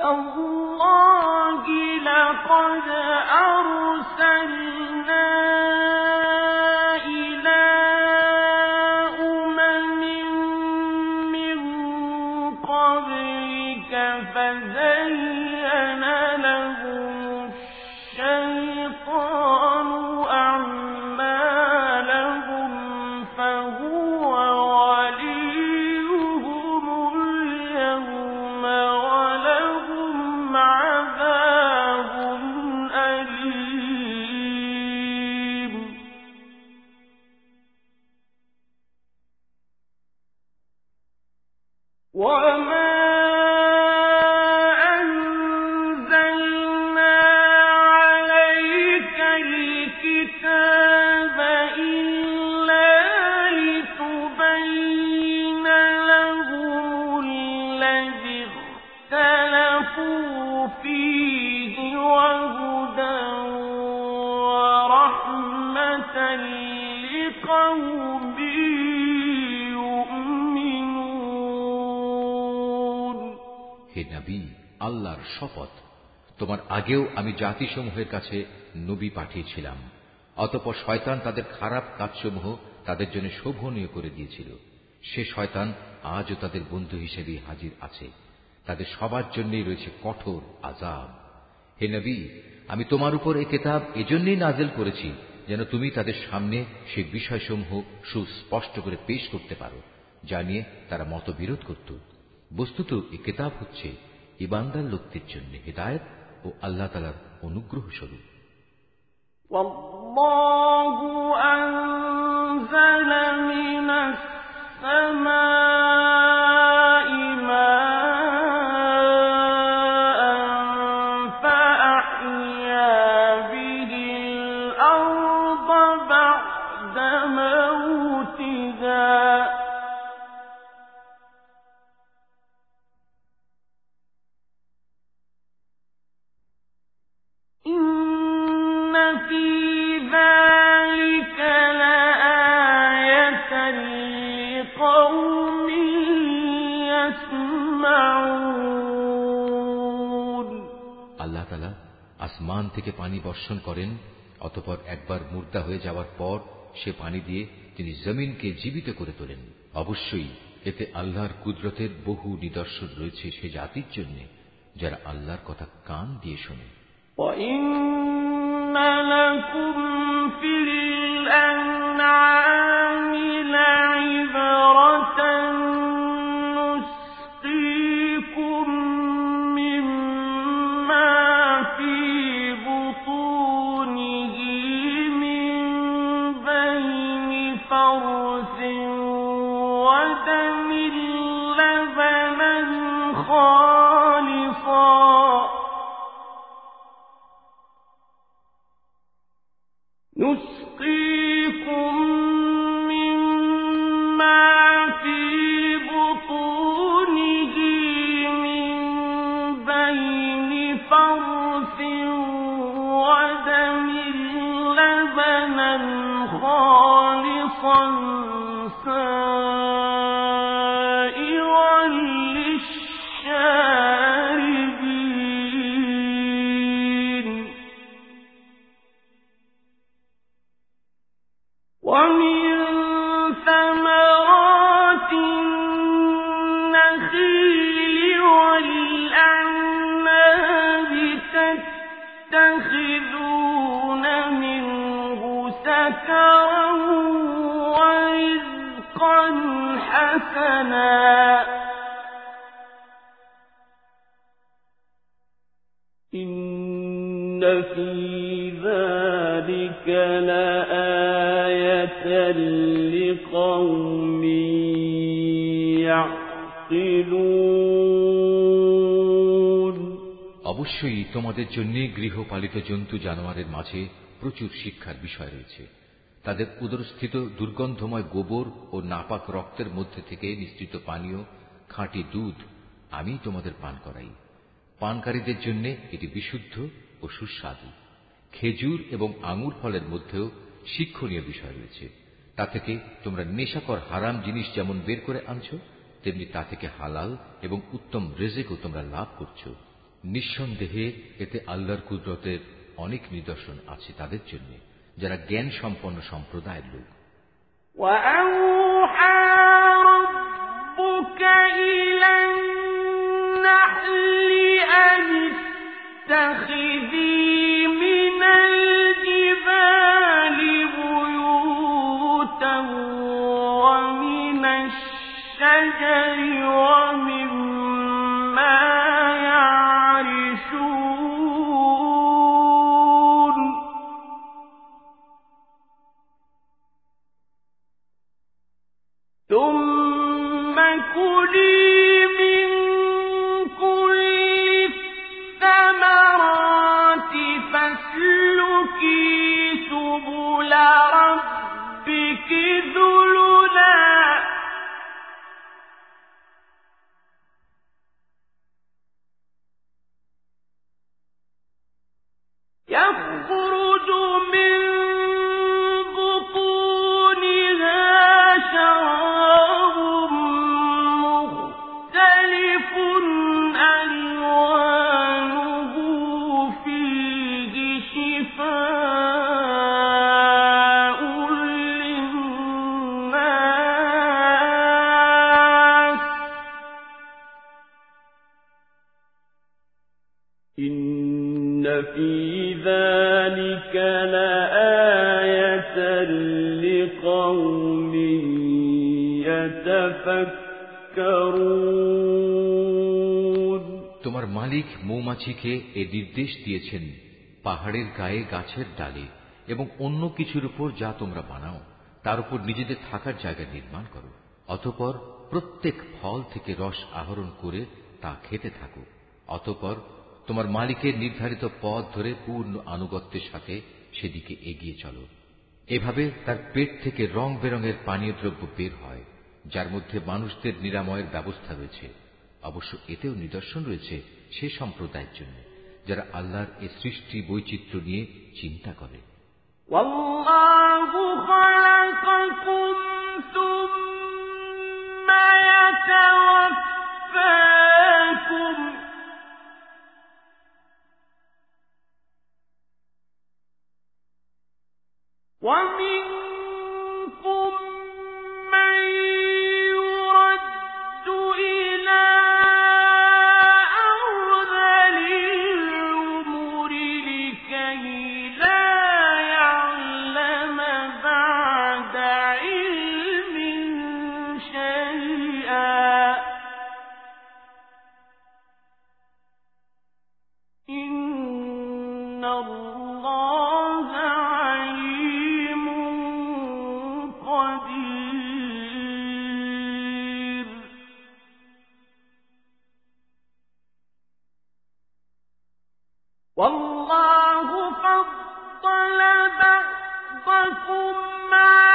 تالله لقد أرسلنا শপথ। তোমার আগেও আমি জাতিসমূহের কাছে নবী পাঠিয়েছিলাম। অতপর শয়তান তাদের খারাপ কাজসমূহ তাদের জন্য শোভনীয় করে দিয়েছিল। সে শয়তান আজও তাদের বন্ধু হিসেবে হাজির আছে। তাদের সবার জন্যই রয়েছে কঠোর আজাব হে নবী, আমি তোমার উপর এ কেতাব এজন্যই নাজেল করেছি যেন তুমি তাদের সামনে সেই বিষয়সমূহ সুস্পষ্ট করে পেশ করতে পারো, যা নিয়ে তারা মতবিরোধ করত। বস্তুত এ কেতাব হচ্ছে ইবান্দার লোকদের জন্য হেদায়ত ও আল্লাহ তালার অনুগ্রহ স্বরূপ والله أنزل من السماء বর্ষণ করেন অতপর একবার মুর্দা হয়ে যাওয়ার পর সে পানি দিয়ে তিনি জমিনকে জীবিত করে তোলেন অবশ্যই এতে আল্লাহর কুদরতের বহু নিদর্শন রয়েছে সে জাতির জন্য যারা আল্লাহর কথা কান দিয়ে শোনে وإن لكم অবশ্যই তোমাদের জন্য গৃহপালিত জন্তু জানোয়ারের মাঝে প্রচুর শিক্ষার বিষয় রয়েছে। তাদের উদরস্থিত দুর্গন্ধময় গোবর ও নাপাক রক্তের মধ্যে থেকে নিশ্চিত পানীয়, খাঁটি দুধ আমি তোমাদের পান করাই। পানকারীদের জন্য এটি বিশুদ্ধ ও সুস্বাদু। খেজুর এবং আঙুর ফলের মধ্যেও শিক্ষণীয় বিষয় রয়েছে। তা থেকে তোমরা নেশাকর হারাম জিনিস যেমন বের করে আনছ, তেমনি তা থেকে হালাল এবং উত্তম রেজেকও তোমরা লাভ করছ। নিঃসন্দেহে এতে আল্লাহর কুদরতের অনেক নিদর্শন আছে তাদের জন্য যারা জ্ঞান সম্পন্ন সম্প্রদায়ের লোক وأوحى ربك إلى النحل أن اتخذي মৌমাছিকে এ নির্দেশ দিয়েছেন, পাহাড়ের গায়ে গাছের ডালে এবং অন্য কিছুর উপর যা তোমরা বানাও, তার উপর নিজেদের থাকার জায়গা নির্মাণ করো। অতপর প্রত্যেক ফল থেকে রস আহরণ করে তা খেতে থাকো। অতপর তোমার মালিকের নির্ধারিত পথ ধরে পূর্ণ আনুগত্যের সাথে সেদিকে এগিয়ে চলো। এভাবে তার পেট থেকে রং বেরঙের পানীয় দ্রব্য বের হয়, যার মধ্যে মানুষদের নিরাময়ের ব্যবস্থা রয়েছে। অবশ্য এতেও নিদর্শন রয়েছে সে সম্প্রদায়ের জন্য যারা আল্লাহর এ সৃষ্টি বৈচিত্র্য নিয়ে চিন্তা করে والله خلقكم ثم يتوفاكم ومنكم من لكم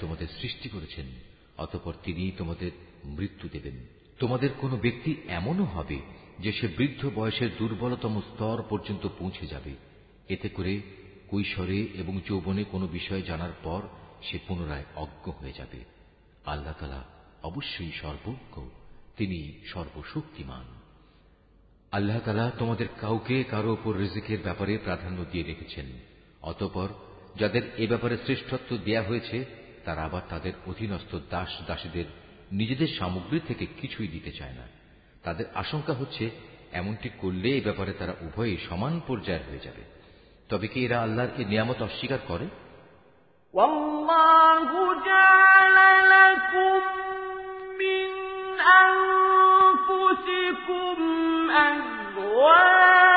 তোমাদের সৃষ্টি করেছেন, অতপর তিনি তোমাদের মৃত্যু দেবেন। তোমাদের কোনো ব্যক্তি এমনও হবে যে সে বৃদ্ধ বয়সের দুর্বলতম স্তর পর্যন্ত পৌঁছে যাবে। এতে করে কৈশোরে এবং যৌবনে কোনো বিষয় জানার পর সে পুনরায় অজ্ঞ হয়ে যাবে। আল্লাহ অবশ্যই সর্বজ্ঞ, তিনি সর্বশক্তিমান। আল্লাহ তালা তোমাদের কাউকে কারও ওপর রিজিকের ব্যাপারে প্রাধান্য দিয়ে রেখেছেন, অতপর যাদের এ ব্যাপারে শ্রেষ্ঠত্ব দেয়া হয়েছে তারা আবার তাদের অধীনস্থ দাস দাসীদের নিজেদের সামগ্রী থেকে কিছুই দিতে চায় না তাদের আশঙ্কা হচ্ছে এমনটি করলে এ ব্যাপারে তারা উভয়ই সমান পর্যায়ের হয়ে যাবে তবে কি এরা আল্লাহর এই নিয়ামত অস্বীকার করে والله جعل لكم من أنفسكم أزواجا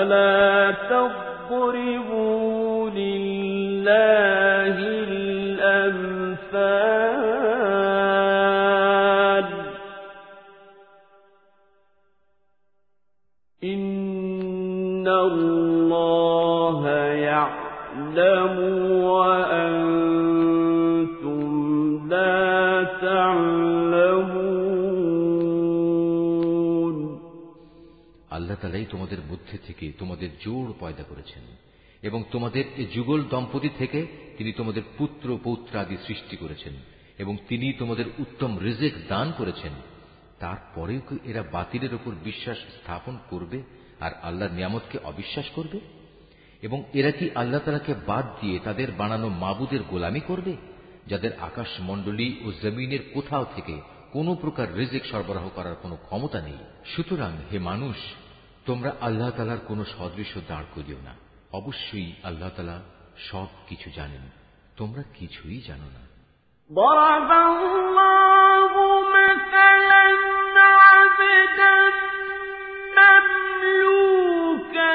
فلا تضربوا তোমাদের মধ্যে থেকে তোমাদের জোড় পয়দা করেছেন, এবং তোমাদের এ যুগল দম্পতি থেকে তিনি তোমাদের পুত্র পৌত্রাদি সৃষ্টি করেছেন, এবং তিনি তোমাদের উত্তম রিজেক দান করেছেন। তারপরেও কি এরা বাতিলের উপর বিশ্বাস স্থাপন করবে আর আল্লাহর নিয়ামতকে অবিশ্বাস করবে? এবং এরা কি আল্লাহ তালাকে বাদ দিয়ে তাদের বানানো মাবুদের গোলামি করবে, যাদের আকাশ মণ্ডলী ও জমিনের কোথাও থেকে কোনো প্রকার রিজিক সরবরাহ করার কোনো ক্ষমতা নেই? সুতরাং হে মানুষ তোমরা আল্লাহ তালার কোনো সদৃশ্য দাঁড় করিও না অবশ্যই আল্লাহ তালা সব কিছু জানেন তোমরা কিছুই জানো না ضرب الله مثلا عبدا مملوكا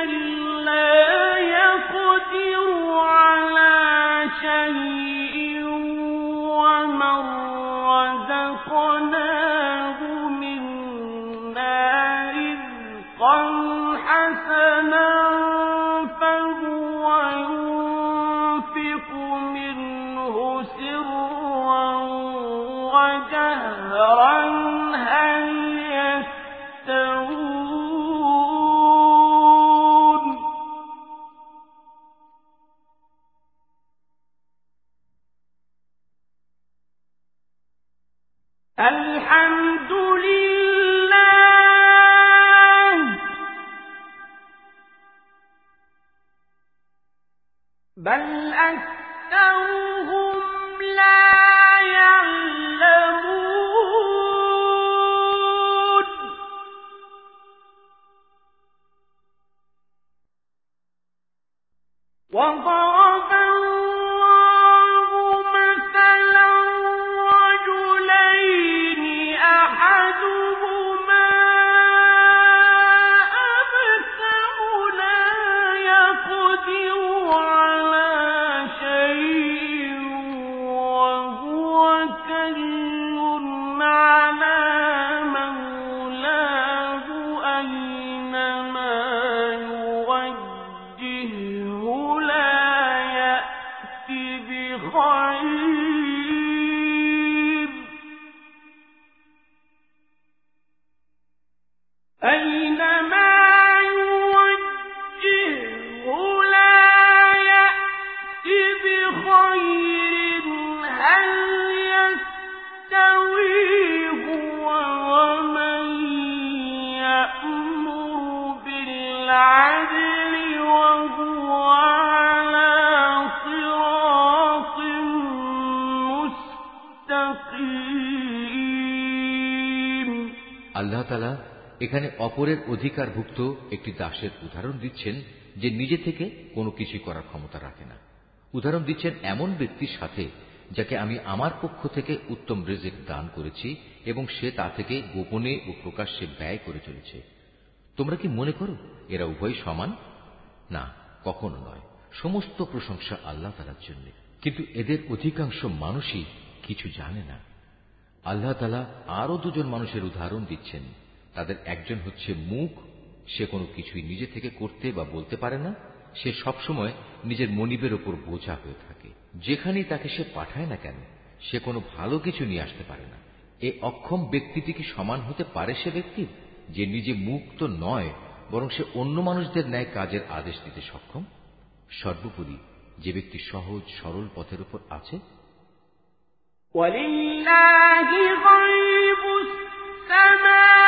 অপরের অধিকারভুক্ত একটি দাসের উদাহরণ দিচ্ছেন যে নিজে থেকে কোনো কিছু করার ক্ষমতা রাখে না। উদাহরণ দিচ্ছেন এমন ব্যক্তির সাথে যাকে আমি আমার পক্ষ থেকে উত্তম রেজেক দান করেছি এবং সে তা থেকে গোপনে ও প্রকাশ্যে ব্যয় করে চলেছে। তোমরা কি মনে করো এরা উভয় সমান? না, কখনো নয়। সমস্ত প্রশংসা আল্লাহ তালার জন্য। কিন্তু এদের অধিকাংশ মানুষই কিছু জানে না। আল্লাহ তালা আরও দুজন মানুষের উদাহরণ দিচ্ছেন। তাদের একজন হচ্ছে মুখ সে কোনো কিছুই নিজে থেকে করতে বা বলতে পারে না সে সবসময় নিজের মনিবের ওপর বোঝা হয়ে থাকে যেখানেই তাকে সে পাঠায় না কেন সে কোনো ভালো কিছু নিয়ে আসতে পারে না এ অক্ষম ব্যক্তিটি কি সমান হতে পারে সে ব্যক্তির যে নিজে মুখ তো নয় বরং সে অন্য মানুষদের ন্যায় কাজের আদেশ দিতে সক্ষম সর্বোপরি যে ব্যক্তি সহজ সরল পথের উপর আছে ولله غيب السماوات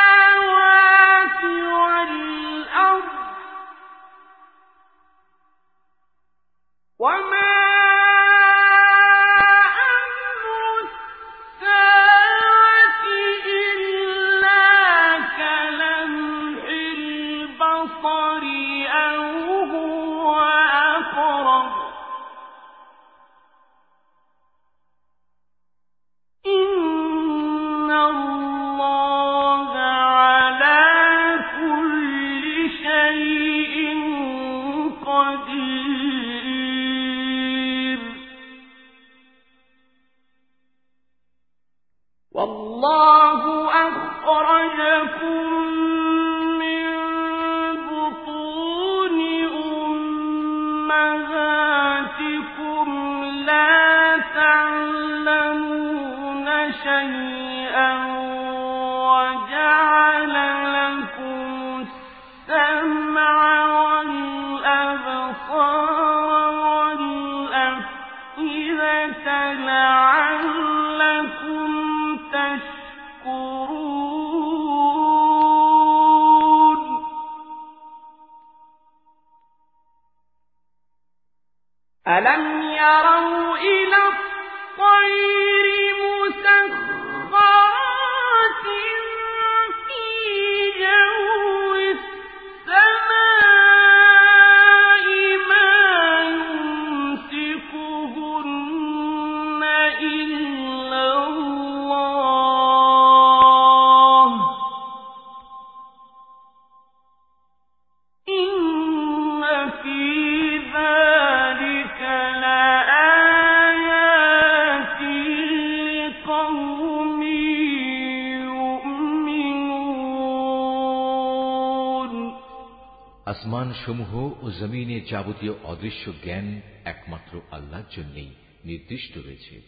যাবতীয় অদৃশ্য জ্ঞান একমাত্র আল্লাহর জন্যই নির্দিষ্ট রয়েছে।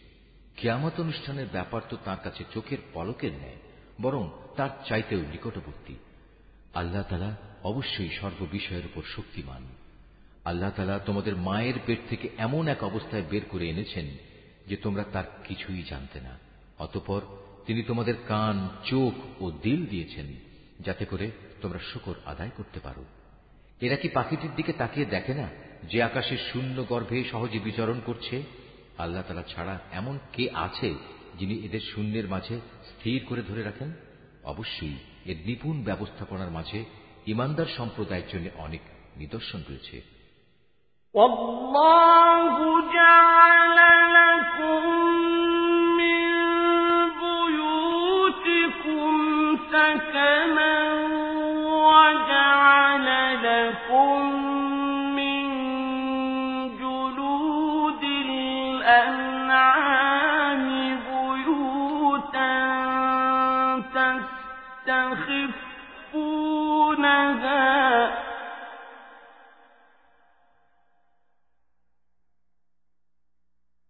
কিয়ামত অনুষ্ঠানের ব্যাপার তো তার কাছে চোখের পলকের ন্যায়, বরং তার চাইতেও নিকটবর্তী। আল্লাহ তালা অবশ্যই সর্ববিষয়ের উপর শক্তিমান। আল্লাহ তালা তোমাদের মায়ের পেট থেকে এমন এক অবস্থায় বের করে এনেছেন যে তোমরা তার কিছুই জানতে না। অতপর তিনি তোমাদের কান, চোখ ও দিল দিয়েছেন, যাতে করে তোমরা শুকর আদায় করতে পারো। এরা কি পাখিটির দিকে তাকিয়ে দেখে না যে আকাশের শূন্য গর্ভে সহজে বিচরণ করছে আল্লাহ তালা ছাড়া এমন কে আছে যিনি এদের শূন্যের মাঝে স্থির করে ধরে রাখেন অবশ্যই এর নিপুণ ব্যবস্থাপনার মাঝে ইমানদার সম্প্রদায়ের জন্য অনেক নিদর্শন রয়েছে والله جعل لكم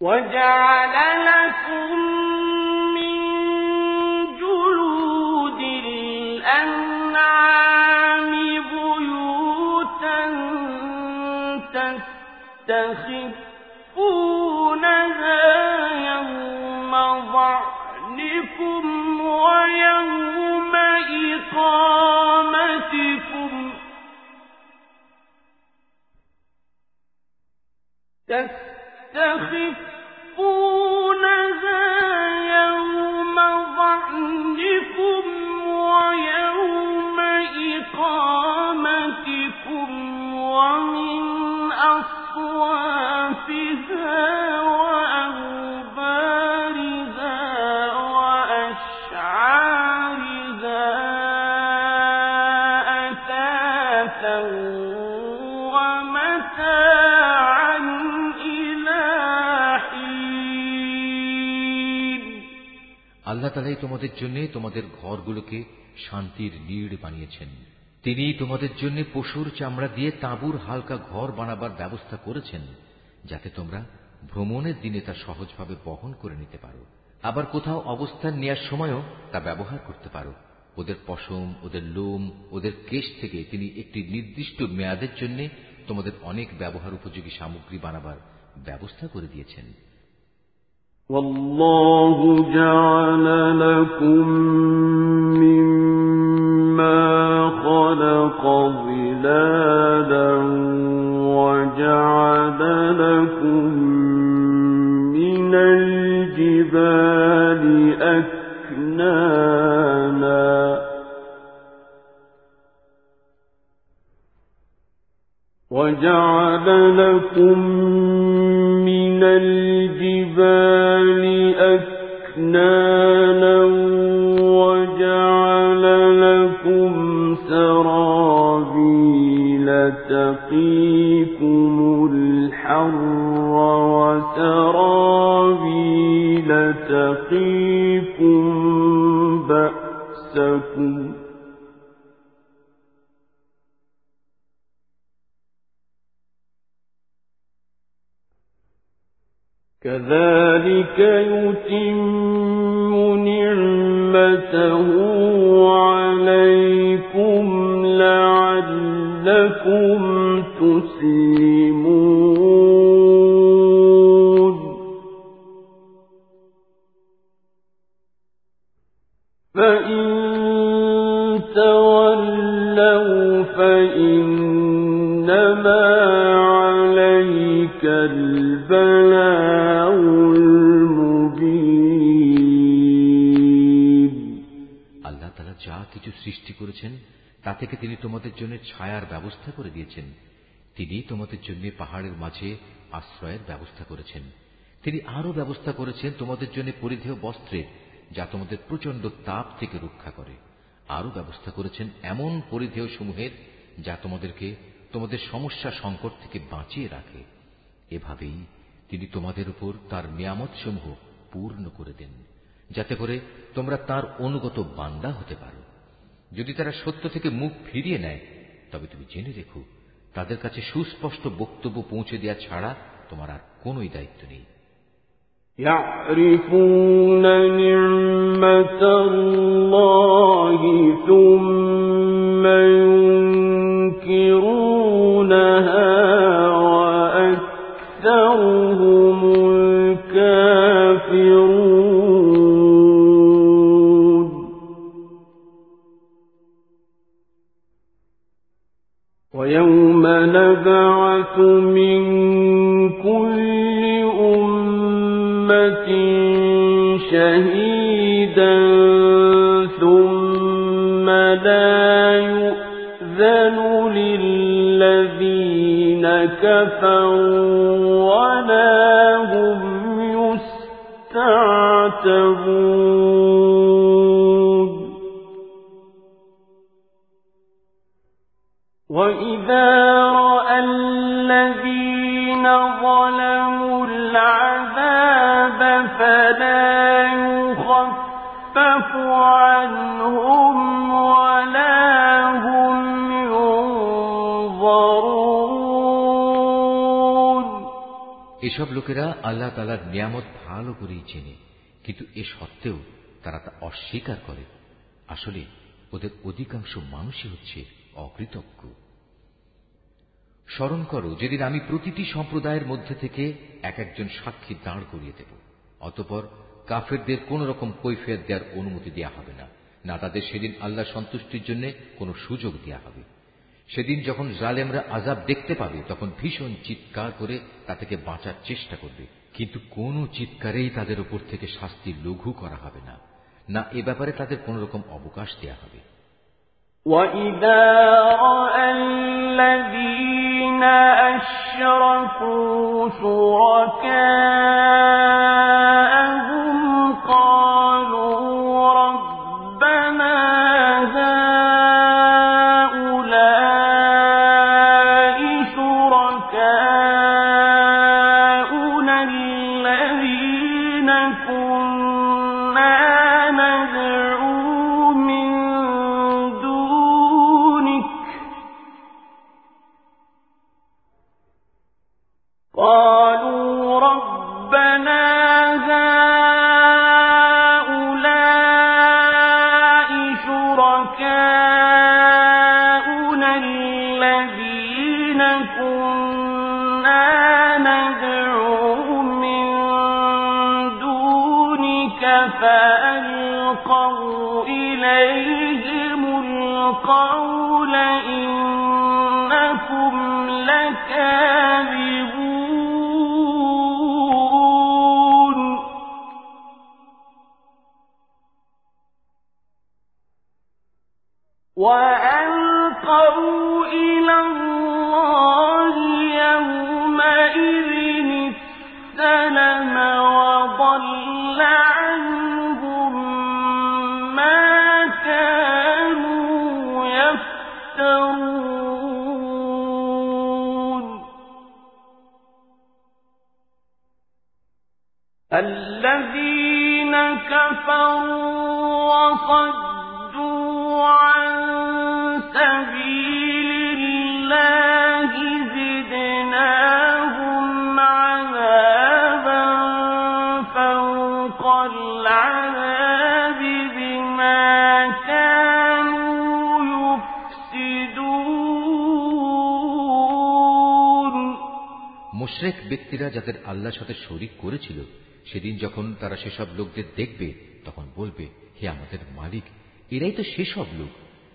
وجعل আল্লাহ তালাই তোমাদের জন্য তোমাদের ঘরগুলোকে শান্তির নীড় বানিয়েছেন। তিনি তোমাদের জন্য পশুর চামড়া দিয়ে তাঁবুর হালকা ঘর বানাবার ব্যবস্থা করেছেন, যাতে তোমরা ভ্রমণের দিনে তা সহজভাবে বহন করে নিতে পারো। আবার কোথাও অবস্থান নেওয়ার সময়ও তা ব্যবহার করতে পারো। ওদের পশম, ওদের লোম, ওদের কেশ থেকে তিনি একটি নির্দিষ্ট মেয়াদের জন্য তোমাদের অনেক ব্যবহার উপযোগী সামগ্রী বানাবার ব্যবস্থা করে দিয়েছেন। والله جعل لكم ছায়ার ব্যবস্থা করে দিয়েছেন। তিনি তোমাদের জন্য পাহাড়ের মাঝে আশ্রয়ের ব্যবস্থা করেছেন। তিনি আরও ব্যবস্থা করেছেন তোমাদের জন্য পরিধেয় বস্ত্রের যা তোমাদের প্রচণ্ড তাপ থেকে রক্ষা করে। আরও ব্যবস্থা করেছেন এমন পরিধেয় সমূহের, যা তোমাদেরকে তোমাদের সমস্যা সংকট থেকে বাঁচিয়ে রাখে। এভাবেই তিনি তোমাদের উপর তার নিয়ামত সমূহ পূর্ণ করে দেন, যাতে করে তোমরা তার অনুগত বান্দা হতে পারো। যদি তারা সত্য থেকে মুখ ফিরিয়ে নেয় তবে তুমি জেনে রেখো তাদের কাছে সুস্পষ্ট বক্তব্য পৌঁছে দেওয়া ছাড়া তোমার আর কোনোই দায়িত্ব নেই يعرفون نعمة الله ثم এসব লোকেরা আল্লাহ তালার নিয়ামত ভালো করেই চেনে, কিন্তু এ সত্ত্বেও তারা তা অস্বীকার করে। আসলে ওদের অধিকাংশ মানুষই হচ্ছে অকৃতজ্ঞ। স্মরণ করো, যেদিন আমি প্রতিটি সম্প্রদায়ের মধ্যে থেকে এক একজন সাক্ষী দাঁড় করিয়ে দেব, অতপর কাফেরদের কোন রকম কৈফিয়ত দেওয়ার অনুমতি দেওয়া হবে না না তাদের সেদিন আল্লাহ সন্তুষ্টির জন্য কোনো সুযোগ দেওয়া হবে। সেদিন যখন জালেমরা আজাব দেখতে পাবে তখন ভীষণ চিৎকার করে তা থেকে বাঁচার চেষ্টা করবে কিন্তু কোনো চিৎকারেই তাদের উপর থেকে শাস্তি লঘু করা হবে না না এ ব্যাপারে তাদের কোন রকম অবকাশ দেওয়া হবে وَإِذَا رَأَى الَّذِينَ أشركوا شركاءهم আল্লাহর সাথে শরিক করেছিল, সেদিন যখন তারা সেসব লোকদের দেখবে, তখন বলবে, হে আমাদের মালিক, এরাই তো সেসব লোক,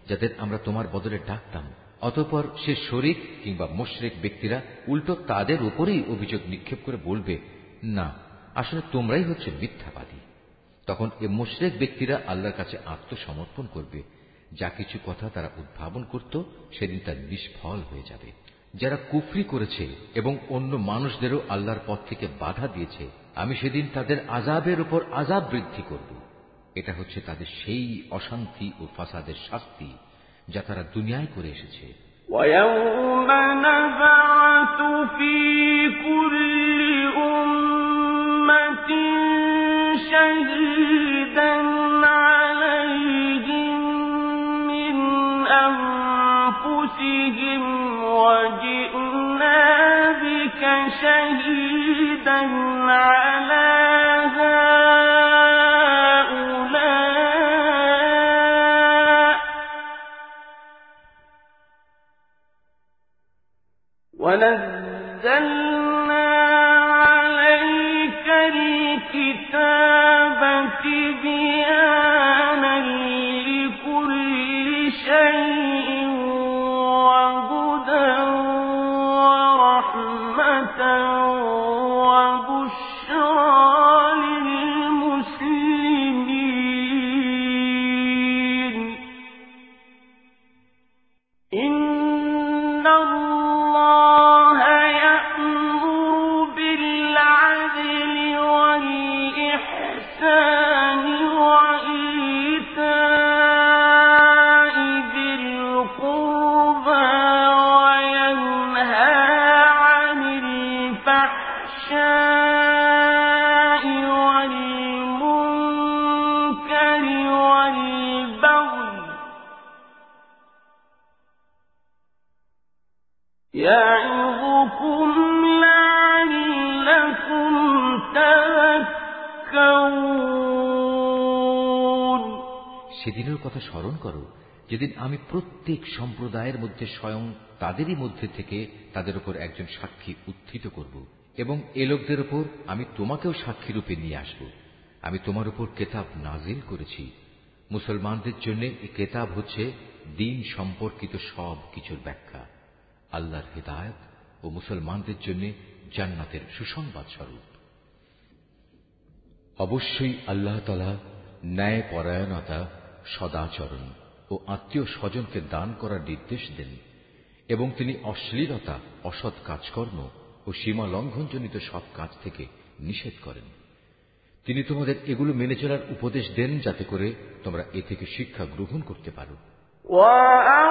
যাদের আমরা তোমার বদলে ডাকতাম। অতঃপর সে শরিক কিংবা মুশরেক ব্যক্তিরা উল্টো তাদের উপরেই অভিযোগ নিক্ষেপ করে বলবে, না, আসলে তোমরাই হচ্ছে মিথ্যাবাদী। তখন এ মুশরেক ব্যক্তিরা আল্লাহর কাছে আত্মসমর্পণ করবে। যা কিছু কথা তারা উদ্ভাবন করত, সেদিন তা নিষ্ফল হয়ে যাবে। যারা কুফরি করেছে এবং অন্য মানুষদেরও আল্লাহর পথ থেকে বাধা দিয়েছে আমি সেদিন তাদের আজাবের উপর আজাব বৃদ্ধি করব এটা হচ্ছে তাদের সেই অশান্তি ও ফাসাদের শাস্তি যা তারা দুনিয়ায় করে এসেছে ويوم نبعث في كل شهيدا على সেদিনের কথা স্মরণ করো, যেদিন আমি প্রত্যেক সম্প্রদায়ের মধ্যে স্বয়ং তাদেরই মধ্যে থেকে তাদের উপর একজন সাক্ষী উত্থিত করব এবং এ লোকদের উপর আমি তোমাকেও সাক্ষী রূপে নিয়ে আসব। আমি তোমার উপর কেতাব নাজিল করেছি। মুসলমানদের জন্য এই কেতাব হচ্ছে দিন সম্পর্কিত সব কিছুর ব্যাখ্যা। আল্লাহর হেদায়ত ও মুসলমানদের জন্য জান্নাতের সুসংবাদ স্বরূপ। অবশ্যই আল্লাহ তালা ন্যায় পরায়ণতা সদাচরণ ও আত্মীয় স্বজনকে দান করার নির্দেশ দেন এবং তিনি অশ্লীলতা অসৎ কাজকর্ম ও সীমা লঙ্ঘনজনিত সব কাজ থেকে নিষেধ করেন তিনি তোমাদের এগুলো মেনে চলার উপদেশ দেন যাতে করে তোমরা এ থেকে শিক্ষা গ্রহণ করতে পারো ولا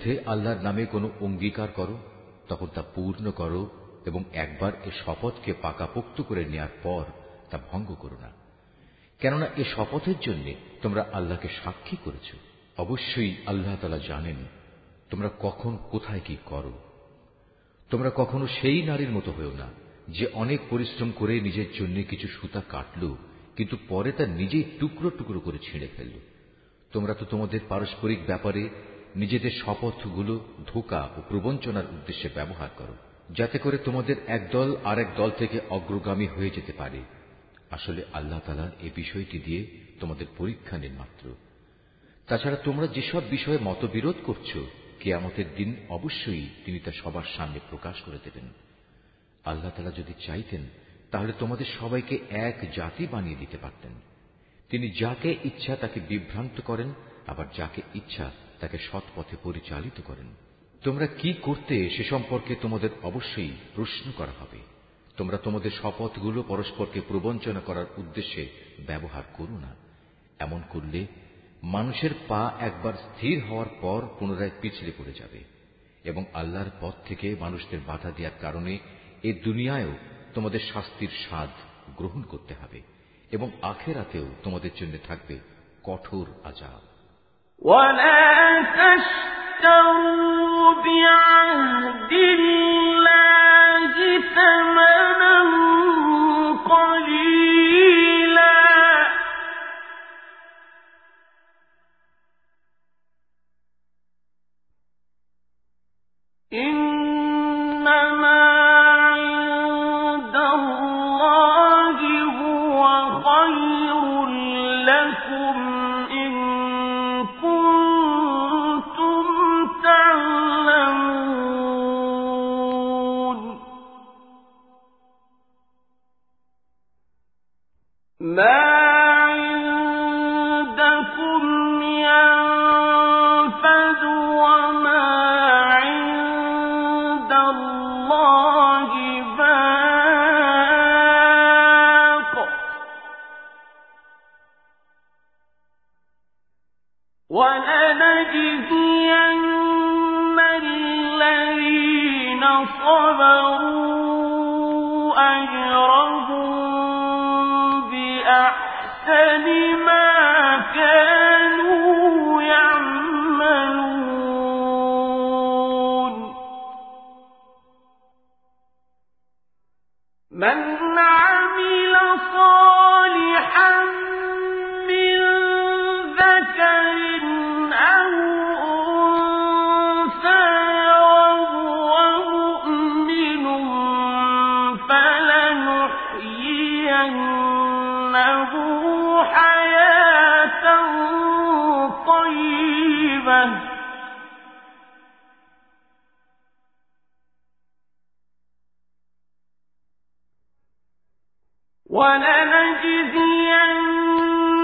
মধ্যে আল্লাহর নামে কোনো অঙ্গীকার করো, তখন তা পূর্ণ করো এবং একবার এ শপথকে পাকাপোক্ত করে নেয়ার পর তা ভঙ্গ করো না। কেননা এ শপথের জন্য তোমরা আল্লাহকে সাক্ষী করেছ। অবশ্যই আল্লাহ তালা জানেন তোমরা কখন কোথায় কি করো। তোমরা কখনো সেই নারীর মতো হয়েও না যে অনেক পরিশ্রম করে নিজের জন্য কিছু সুতা কাটল, কিন্তু পরে তা নিজেই টুকরো টুকরো করে ছিঁড়ে ফেলল। তোমরা তো তোমাদের পারস্পরিক ব্যাপারে নিজেদের শপথগুলো ধোকা ও প্রবঞ্চনার উদ্দেশ্যে ব্যবহার করো, যাতে করে তোমাদের একদল আরেক দল থেকে অগ্রগামী হয়ে যেতে পারে। আসলে আল্লাহ তালা এ বিষয়টি দিয়ে তোমাদের পরীক্ষা নেন মাত্র তাছাড়া তোমরা যেসব বিষয়ে মতবিরোধ করছ, কেয়ামতের দিন অবশ্যই তিনি তা সবার সামনে প্রকাশ করে দেবেন। আল্লাহ তালা যদি চাইতেন, তাহলে তোমাদের সবাইকে এক জাতি বানিয়ে দিতে পারতেন। তিনি যাকে ইচ্ছা তাকে বিভ্রান্ত করেন, আবার যাকে ইচ্ছা তাকে সৎ পথে পরিচালিত করেন। তোমরা কি করতে সে সম্পর্কে তোমাদের অবশ্যই প্রশ্ন করা হবে। তোমরা তোমাদের শপথগুলো পরস্পরকে প্রবঞ্চনা করার উদ্দেশ্যে ব্যবহার করো না। এমন করলে মানুষের পা একবার স্থির হওয়ার পর পুনরায় পিছলে পড়ে যাবে এবং আল্লাহর পথ থেকে মানুষদের বাধা দেওয়ার কারণে এ দুনিয়ায়ও তোমাদের শাস্তির স্বাদ গ্রহণ করতে হবে এবং আখেরাতেও তোমাদের জন্য থাকবে কঠোর আজাব ولا تشتروا بعهد الله ثمنا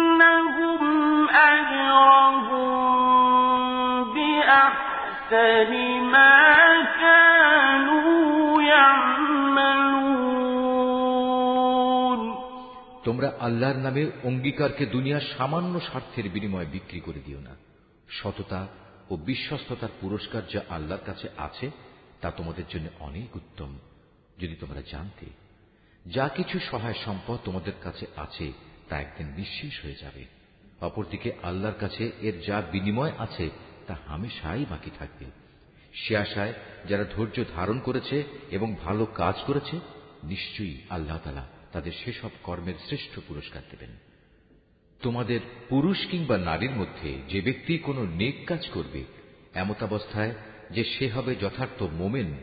ولنجزينهم أجرهم بأحسن ما كانوا يعملون তোমরা আল্লাহর নামে অঙ্গীকারকে দুনিয়ার সামান্য স্বার্থের বিনিময়ে বিক্রি করে দিও না সততা ও বিশ্বস্ততার পুরস্কার যা আল্লাহর কাছে আছে তা তোমাদের জন্য অনেক উত্তম যদি তোমরা জানতে যা কিছু সহায় সম্পদ তোমাদের কাছে আছে, তা একদিন নিঃশেষ হয়ে যাবে। অপরদিকে আল্লাহর কাছে এর যা বিনিময় আছে, তা হামেশাই বাকি থাকবে। সে আশায় যারা ধৈর্য ধারণ করেছে এবং ভালো কাজ করেছে, নিশ্চয়ই আল্লাহ তালা তাদের সেসব কর্মের শ্রেষ্ঠ পুরস্কার দেবেন। তোমাদের পুরুষ কিংবা নারীর মধ্যে যে ব্যক্তি কোনো নেক কাজ করবে, এমতাবস্থায় যে সে হবে যথার্থ মোমেন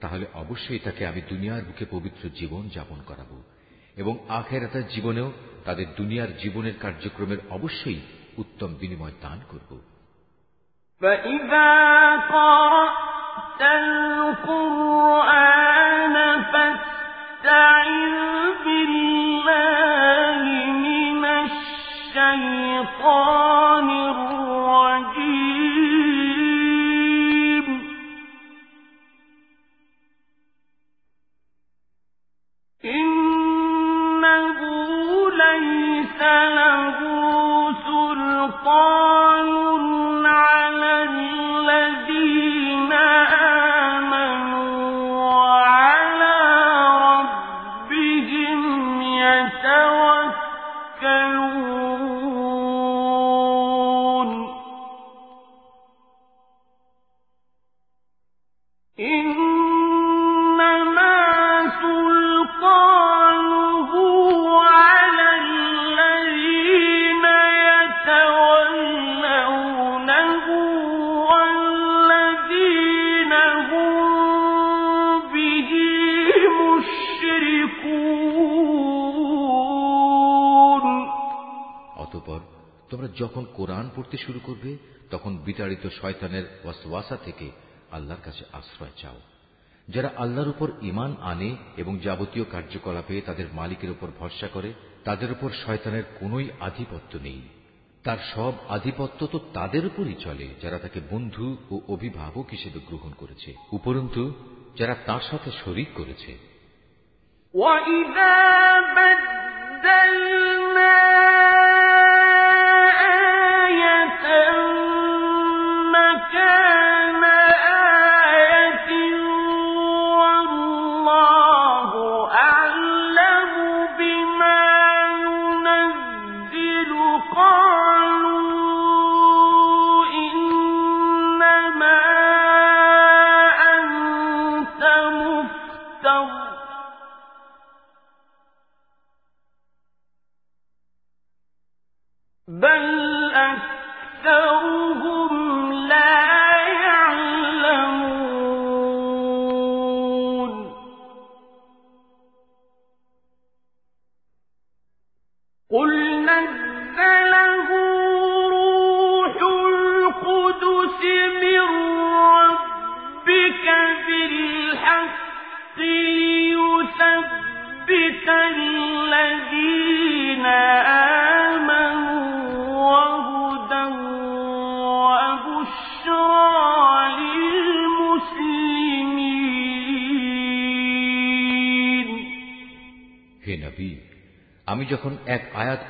তাহলে অবশ্যই তাকে আমি দুনিয়ার বুকে পবিত্র জীবন যাপন করাবো এবং আখেরাতার জীবনেও তাদের দুনিয়ার জীবনের কার্যক্রমের অবশ্যই উত্তম বিনিময় দান করব فإذا قرأت القرآن কোরআন পড়তে শুরু করবে তখন বিতাড়িত শয়তানের ওয়াসওয়াসা থেকে আল্লাহর কাছে আশ্রয় চাও যারা আল্লাহর উপর ইমান আনে এবং যাবতীয় কার্যকলাপে তাদের মালিকের উপর ভরসা করে তাদের উপর শয়তানের কোনোই আধিপত্য নেই তার সব আধিপত্য তো তাদের উপরই চলে যারা তাকে বন্ধু ও অভিভাবক হিসেবে গ্রহণ করেছে উপরন্তু যারা তার সাথে শরিক করেছে وَإِذَا بَدَّلْنَا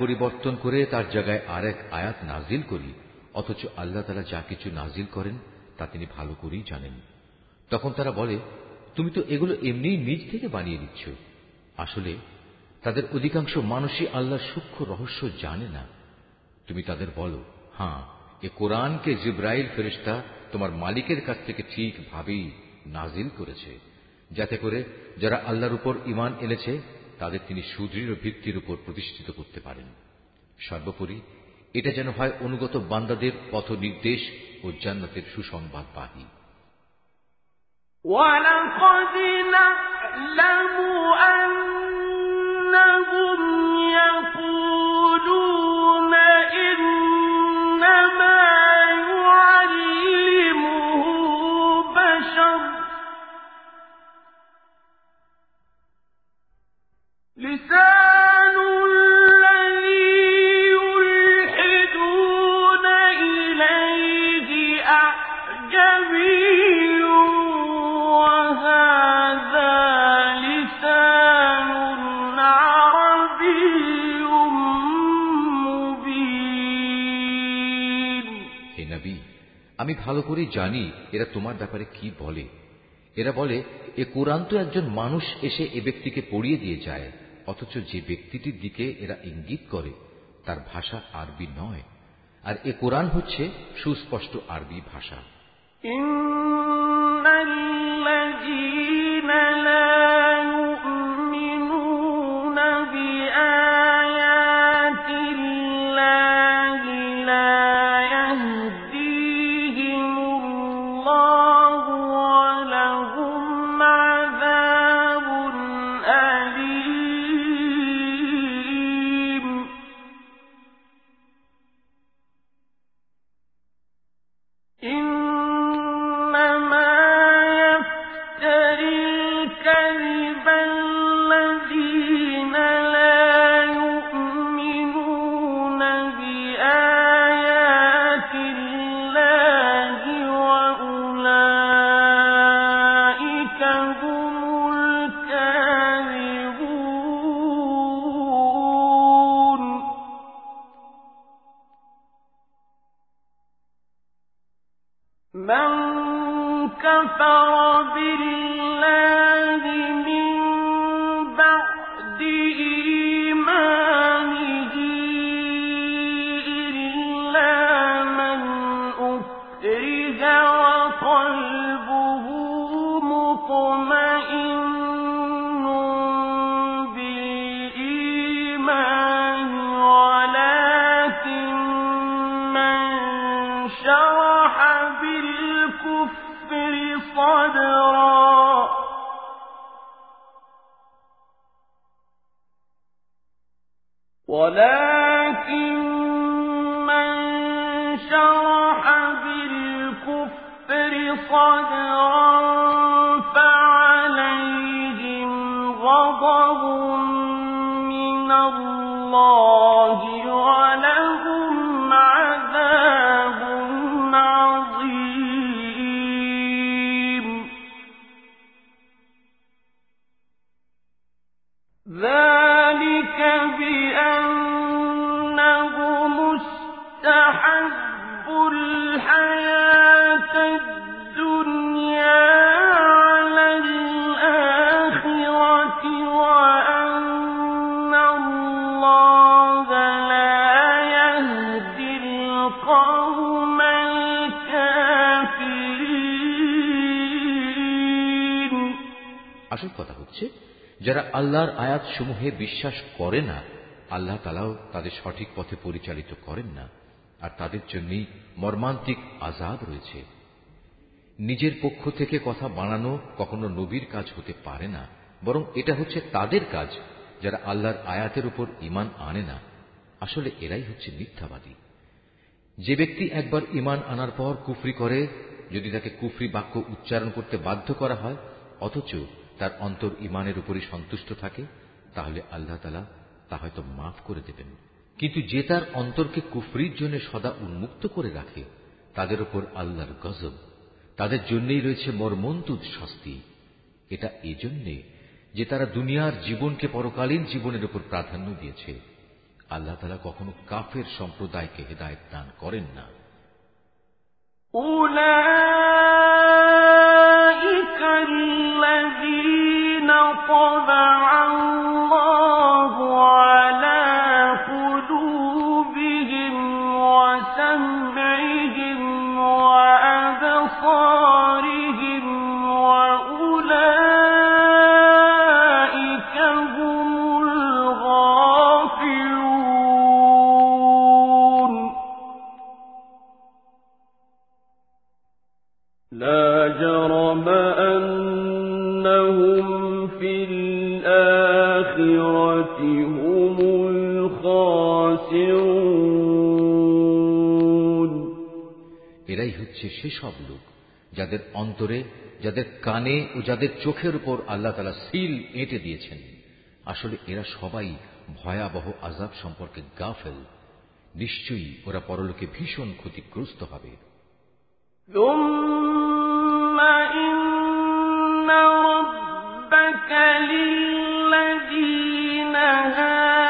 পরিবর্তন করে তার জায়গায় আর এক আয়াত নাজিল করি, অথচ আল্লাহ তালা যা কিছু নাজিল করেন তা তিনি ভালো করেই জানেন। তখন তারা বলে, তুমি তো এগুলো এমনিই নিজ থেকে বানিয়ে দিচ্ছ। আসলে তাদের অধিকাংশ মানুষই আল্লাহর সূক্ষ্ম রহস্য জানে না। তুমি তাদের বলো হ্যাঁ এ কোরআনকে জিব্রাইল ফেরিস্তা তোমার মালিকের কাছ থেকে ঠিকভাবেই নাজিল করেছে। যাতে করে যারা আল্লাহর উপর ইমান এনেছে তাদের তিনি সুদৃঢ় ভিত্তির উপর প্রতিষ্ঠিত করতে পারেন সর্বোপরি এটা যেন হয় অনুগত বান্দাদের পথ নির্দেশ ও জান্নাতের সুসংবাদ বাহী ولقد نعلم أنهم يقولون জানি এরা তোমার ব্যাপারে কি বলে। এরা বলে, এ কোরআন তো একজন মানুষ এসে এ ব্যক্তিকে পড়িয়ে দিয়ে যায়, অথচ যে ব্যক্তিটির দিকে এরা ইঙ্গিত করে, তার ভাষা আরবি নয়। আর এ কোরআন হচ্ছে সুস্পষ্ট আরবি ভাষা। ইন্নাল্লাযীনা লা আল্লাহর সমূহে বিশ্বাস করে না, আল্লাহ তালাও তাদের সঠিক পথে পরিচালিত করেন না, আর তাদের জন্যই মর্মান্তিক আজাব রয়েছে। নিজের পক্ষ থেকে কথা বানানো কখনো নবীর কাজ হতে পারে না, বরং এটা হচ্ছে তাদের কাজ, যারা আল্লাহর আয়াতের উপর ইমান আনে না। আসলে এরাই হচ্ছে মিথ্যাবাদী। যে ব্যক্তি একবার ইমান আনার পর কুফরি করে, যদি তাকে কুফরি বাক্য উচ্চারণ করতে বাধ্য করা হয়, অথচ তার অন্তর ইমানের উপরই সন্তুষ্ট থাকে তাহলে আল্লাহ তালা তা হয়তো মাফ করে দেবেন কিন্তু যে তার অন্তরকে কুফরির জন্য সদা উন্মুক্ত করে রাখে তাদের উপর আল্লাহর গজব তাদের জন্যই রয়েছে মর্মন্তুদ শাস্তি এটা এজন্যে যে তারা দুনিয়ার জীবনকে পরকালীন জীবনের উপর প্রাধান্য দিয়েছে আল্লাহ তালা কখনো কাফের সম্প্রদায়কে হেদায়ত দান করেন না أولئك الذين طبع এরাই হচ্ছে সেসব লোক যাদের অন্তরে যাদের কানে ও যাদের চোখের উপর আল্লাহ তালা সিল এঁটে দিয়েছেন আসলে এরা সবাই ভয়াবহ আজাব সম্পর্কে গাফেল নিশ্চয়ই ওরা পরলোকে ভীষণ ক্ষতিগ্রস্ত হবে ثم إن ربك للذين هاجروا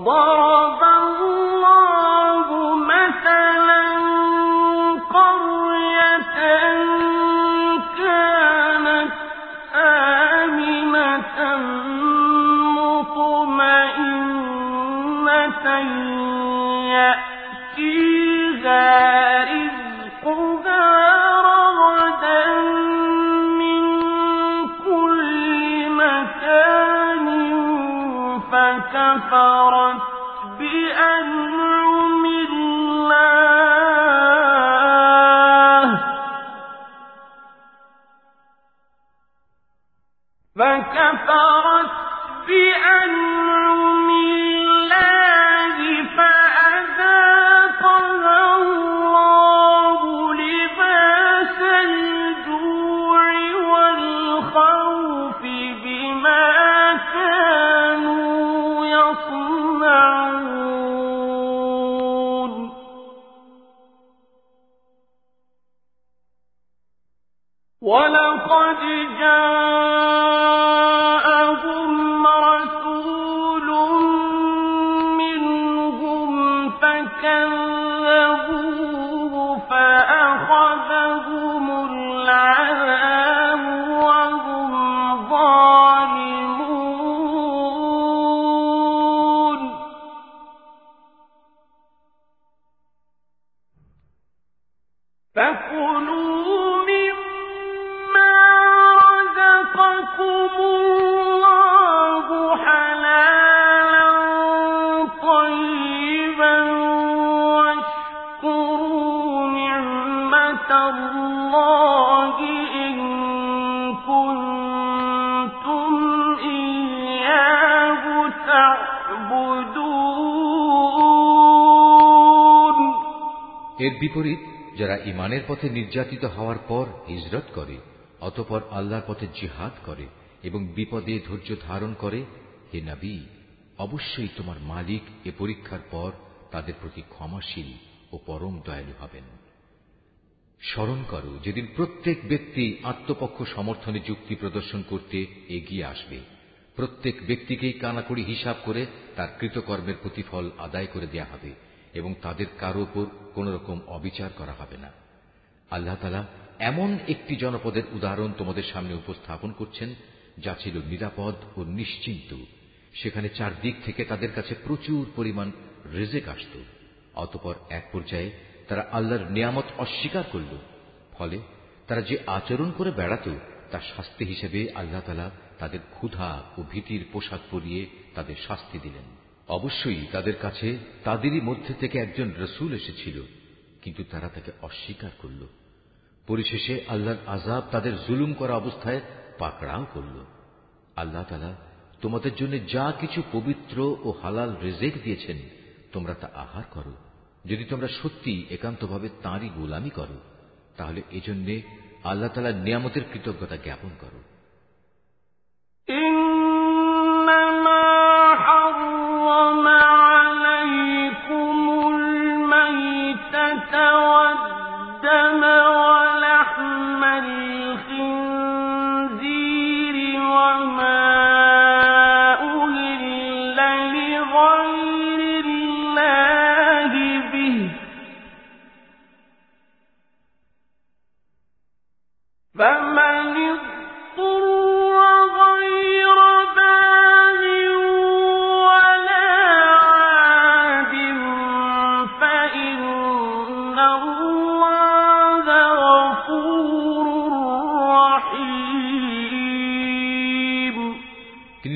وضرب كفرت بأنعم বিপরীত, যারা ইমানের পথে নির্যাতিত হওয়ার পর হিজরত করে, অতপর আল্লাহর পথে জিহাদ করে এবং বিপদে ধৈর্য ধারণ করে, হে নবী, অবশ্যই তোমার মালিক এ পরীক্ষার পর তাদের প্রতি ক্ষমাশীল ও পরম দয়ালু হবেন। স্মরণ করো, যেদিন প্রত্যেক ব্যক্তি আত্মপক্ষ সমর্থনে যুক্তি প্রদর্শন করতে এগিয়ে আসবে, প্রত্যেক ব্যক্তিকেই কানাকড়ি হিসাব করে তার কৃতকর্মের প্রতিফল আদায় করে দেয়া হবে। এবং তাদের কারও উপর কোন রকম অবিচার করা হবে না। আল্লাহ তালা এমন একটি জনপদের উদাহরণ তোমাদের সামনে উপস্থাপন করছেন, যা ছিল নিরাপদ ও নিশ্চিন্ত। সেখানে চারদিক থেকে তাদের কাছে প্রচুর পরিমাণ রেজেক আসত। অতপর এক পর্যায়ে তারা আল্লাহর নিয়ামত অস্বীকার করল। ফলে তারা যে আচরণ করে বেড়াত তার শাস্তি হিসেবে আল্লাহ তালা তাদের ক্ষুধা ও ভীতির পোশাক পরিয়ে তাদের শাস্তি দিলেন। অবশ্যই তাদের কাছে তাদেরই মধ্যে থেকে একজন রসুল এসেছিল, কিন্তু তারা তাকে অস্বীকার করল। পরিশেষে আল্লাহর আজাব তাদের জুলুম করা অবস্থায় পাকড়াও করল। আল্লাহ তালা তোমাদের জন্য যা কিছু পবিত্র ও হালাল রেজেক দিয়েছেন, তোমরা তা আহার করো। যদি তোমরা সত্যি একান্তভাবে তাঁরই গোলামি করো, তাহলে এজন্যে আল্লাহ তালার নিয়ামতের কৃতজ্ঞতা জ্ঞাপন করো।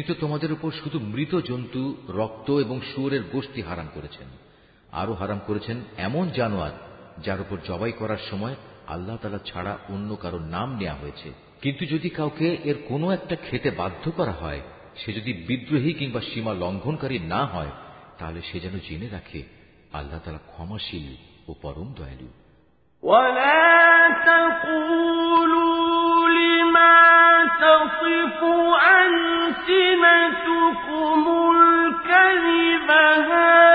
তো তোমাদের উপর শুধু মৃত জন্তু রক্ত এবং শুয়োরের গোষ্ঠী হারাম করেছেন আরো হারাম করেছেন এমন জানোয়ার যার উপর জবাই করার সময় আল্লাহ তালা ছাড়া অন্য কারো নাম নেওয়া হয়েছে কিন্তু যদি কাউকে এর কোনো একটা খেতে বাধ্য করা হয় সে যদি বিদ্রোহী কিংবা সীমা লঙ্ঘনকারী না হয় তাহলে সে যেন জেনে রাখে আল্লাহ তালা ক্ষমাশীল ও পরম দয়ালু ولا تقولوا لما تصف ألسنتكم الكذب هذا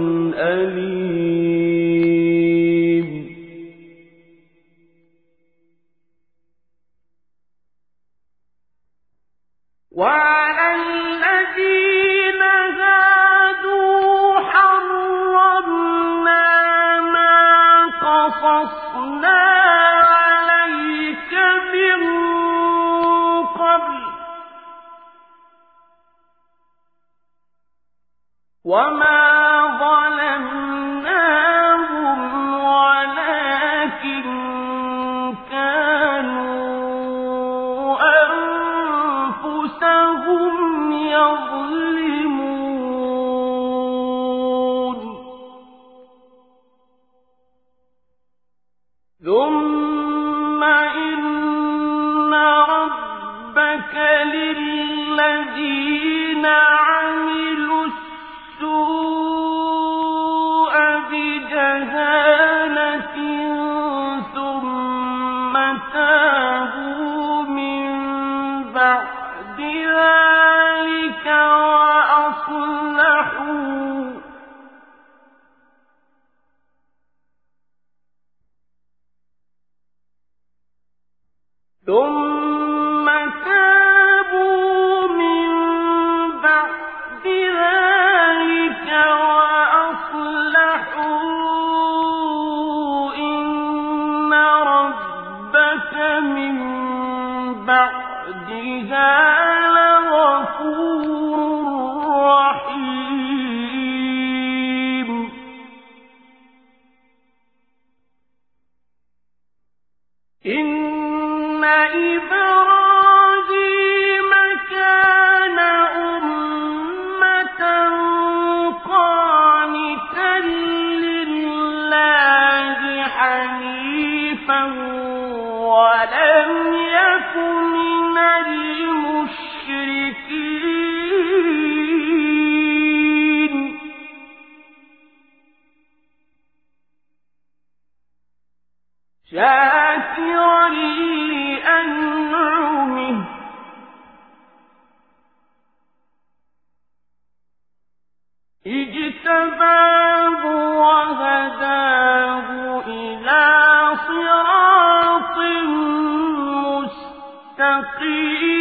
وما مستقيم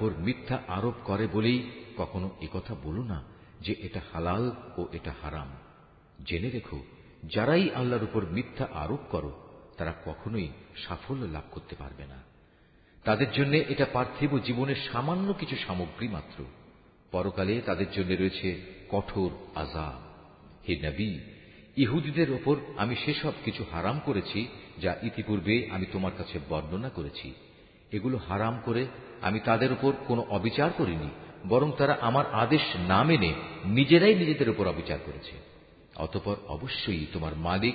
উপর মিথ্যা আরোপ করে বলেই কখনো একথা বলো না যে এটা হালাল ও এটা হারাম। জেনে রেখো, যারাই আল্লাহর উপর মিথ্যা আরোপ করো, তারা কখনোই সাফল্য লাভ করতে পারবে না। তাদের জন্য এটা পার্থিব জীবনের সামান্য কিছু সামগ্রী মাত্র। পরকালে তাদের জন্য রয়েছে কঠোর আজাব হে নবী, ইহুদিদের ওপর আমি সেসব কিছু হারাম করেছি যা ইতিপূর্বে আমি তোমার কাছে বর্ণনা করেছি। এগুলো হারাম করে আমি তাদের উপর কোনো অবিচার করিনি, বরং তারা আমার আদেশ না মেনে নিজেরাই নিজেদের উপর অবিচার করেছে। অতপর অবশ্যই তোমার মালিক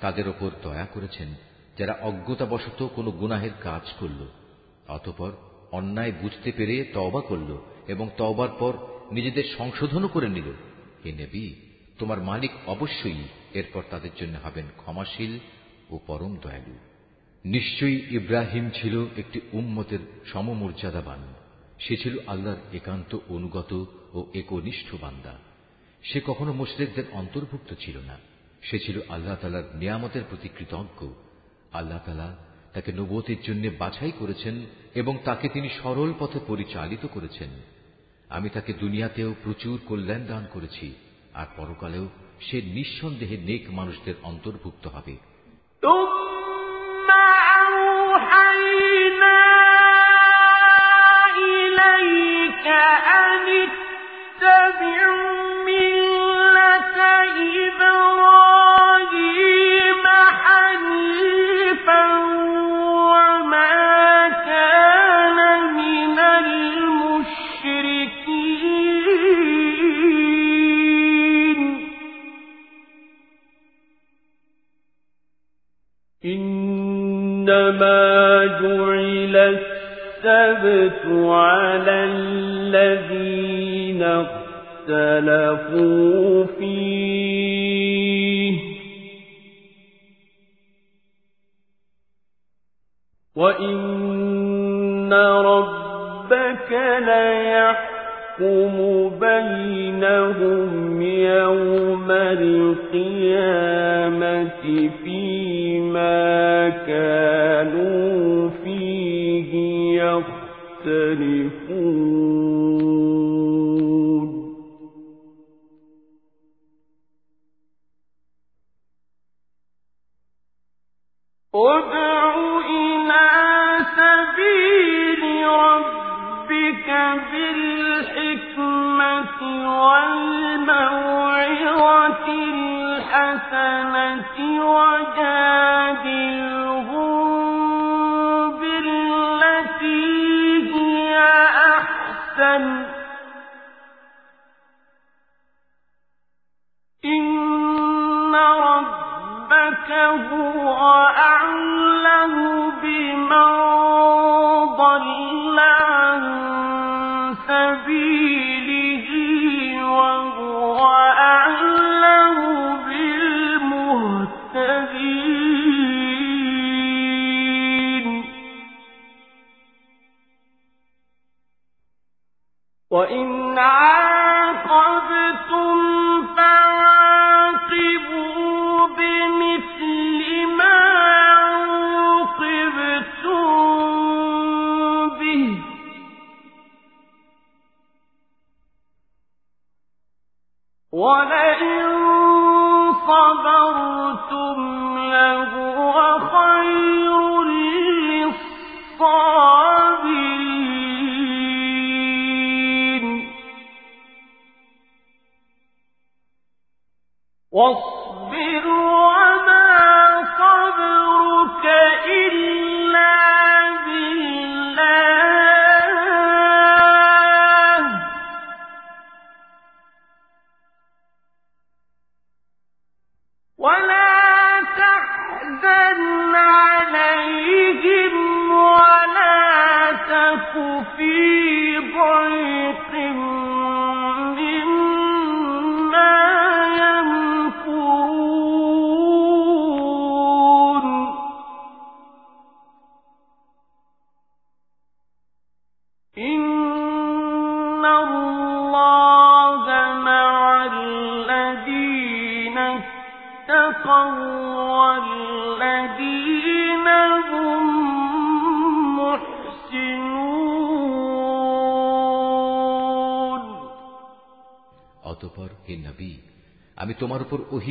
তাদের ওপর দয়া করেছেন, যারা অজ্ঞতাবশত কোনো গুনাহের কাজ করল। অতপর অন্যায় বুঝতে পেরে তওবা করল এবং তওবার পর নিজেদের সংশোধনও করে নিল। হে নেবি, তোমার মালিক অবশ্যই এরপর তাদের জন্য হবেন ক্ষমাশীল ও পরম দয়ালু। নিশ্চয়ই ইব্রাহিম ছিল একটি উম্মতের সমমর্যাদাবান। সে ছিল আল্লাহর একান্ত অনুগত ও একনিষ্ঠ বান্দা। সে কখনো মুসলিকদের অন্তর্ভুক্ত ছিল না। সে ছিল আল্লাহ তালার নিয়ামতের প্রতি কৃতজ্ঞ। আল্লাহ তালা তাকে নবতির জন্য বাছাই করেছেন এবং তাকে তিনি সরল পথে পরিচালিত করেছেন। আমি তাকে দুনিয়াতেও প্রচুর কল্যাণ দান করেছি, আর পরকালেও সে নিঃসন্দেহে নেক মানুষদের অন্তর্ভুক্ত হবে। إليك أن اتبع إنما جعل السبت على الذين اختلفوا فيه. وإن ربك ليحكم يحكم بينهم يوم القيامة فيما كانوا فيه يختلفون. ادع إلى سبيل ربك بالحكمة والموعظة الحسنة وجادلهم بالتي هي أحسن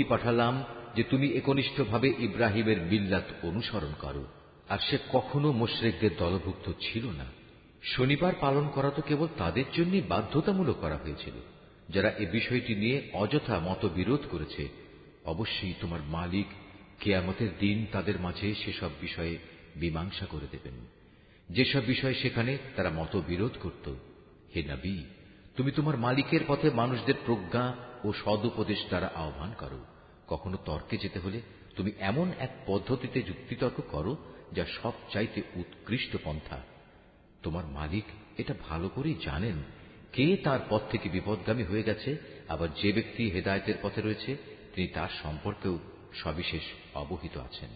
উপর পাঠালাম যে তুমি একনিষ্ঠভাবে ইব্রাহিমের মিল্লাত অনুসরণ করো। আর সে কখনো মোশরেকদের দলভুক্ত ছিল না। শনিবার পালন করা তো কেবল তাদের জন্যই বাধ্যতামূলক করা হয়েছিল। যারা এ বিষয়টি নিয়ে অযথা মতবিরোধ করেছে, অবশ্যই তোমার মালিক কেয়ামতের দিন তাদের মাঝে সেসব বিষয়ে মীমাংসা করে দেবেন। যেসব বিষয় সেখানে তারা মতবিরোধ করত। হে নবী, তুমি তোমার মালিকের পথে মানুষদের প্রজ্ঞা ও সদুপদেশ দ্বারা আহ্বান করো। কখনো তর্কে যেতে হলে তুমি এমন এক পদ্ধতিতে যুক্তিতর্ক করো যা সব চাইতে উৎকৃষ্ট পন্থা। তোমার মালিক এটা ভালো করেই জানেন কে তার পথ থেকে বিপদগামী হয়ে গেছে, আবার যে ব্যক্তি হেদায়তের পথে রয়েছে, তিনি তার সম্পর্কেও সবিশেষ অবহিত আছেন।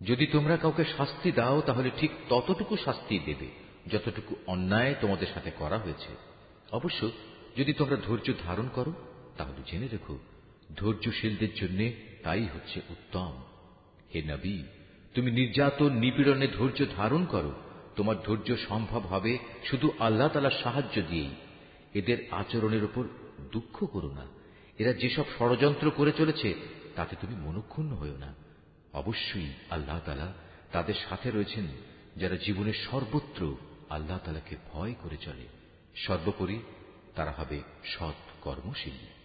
যদি তোমরা কাউকে শাস্তি দাও, তাহলে ঠিক ততটুকু শাস্তি দেবে যতটুকু অন্যায় তোমাদের সাথে করা হয়েছে। অবশ্য যদি তোমরা ধৈর্য ধারণ করো, তাহলে জেনে রেখো ধৈর্যশীলদের জন্য তাই হচ্ছে উত্তম। হে নবী, তুমি নির্যাতন, নিপীড়নে ধৈর্য ধারণ করো। তোমার ধৈর্য সম্ভব হবে শুধু আল্লাহ তালার সাহায্য দিয়েই। এদের আচরণের উপর দুঃখ করো না। এরা যেসব ষড়যন্ত্র করে চলেছে, তাতে তুমি মনক্ষুণ্ণ হও না। অবশ্যই আল্লাহ তালা তাদের সাথে রয়েছেন, যারা জীবনের সর্বত্র আল্লাহ তালাকে ভয় করে চলে। সর্বোপরি তারা হবে সৎ কর্মশীল।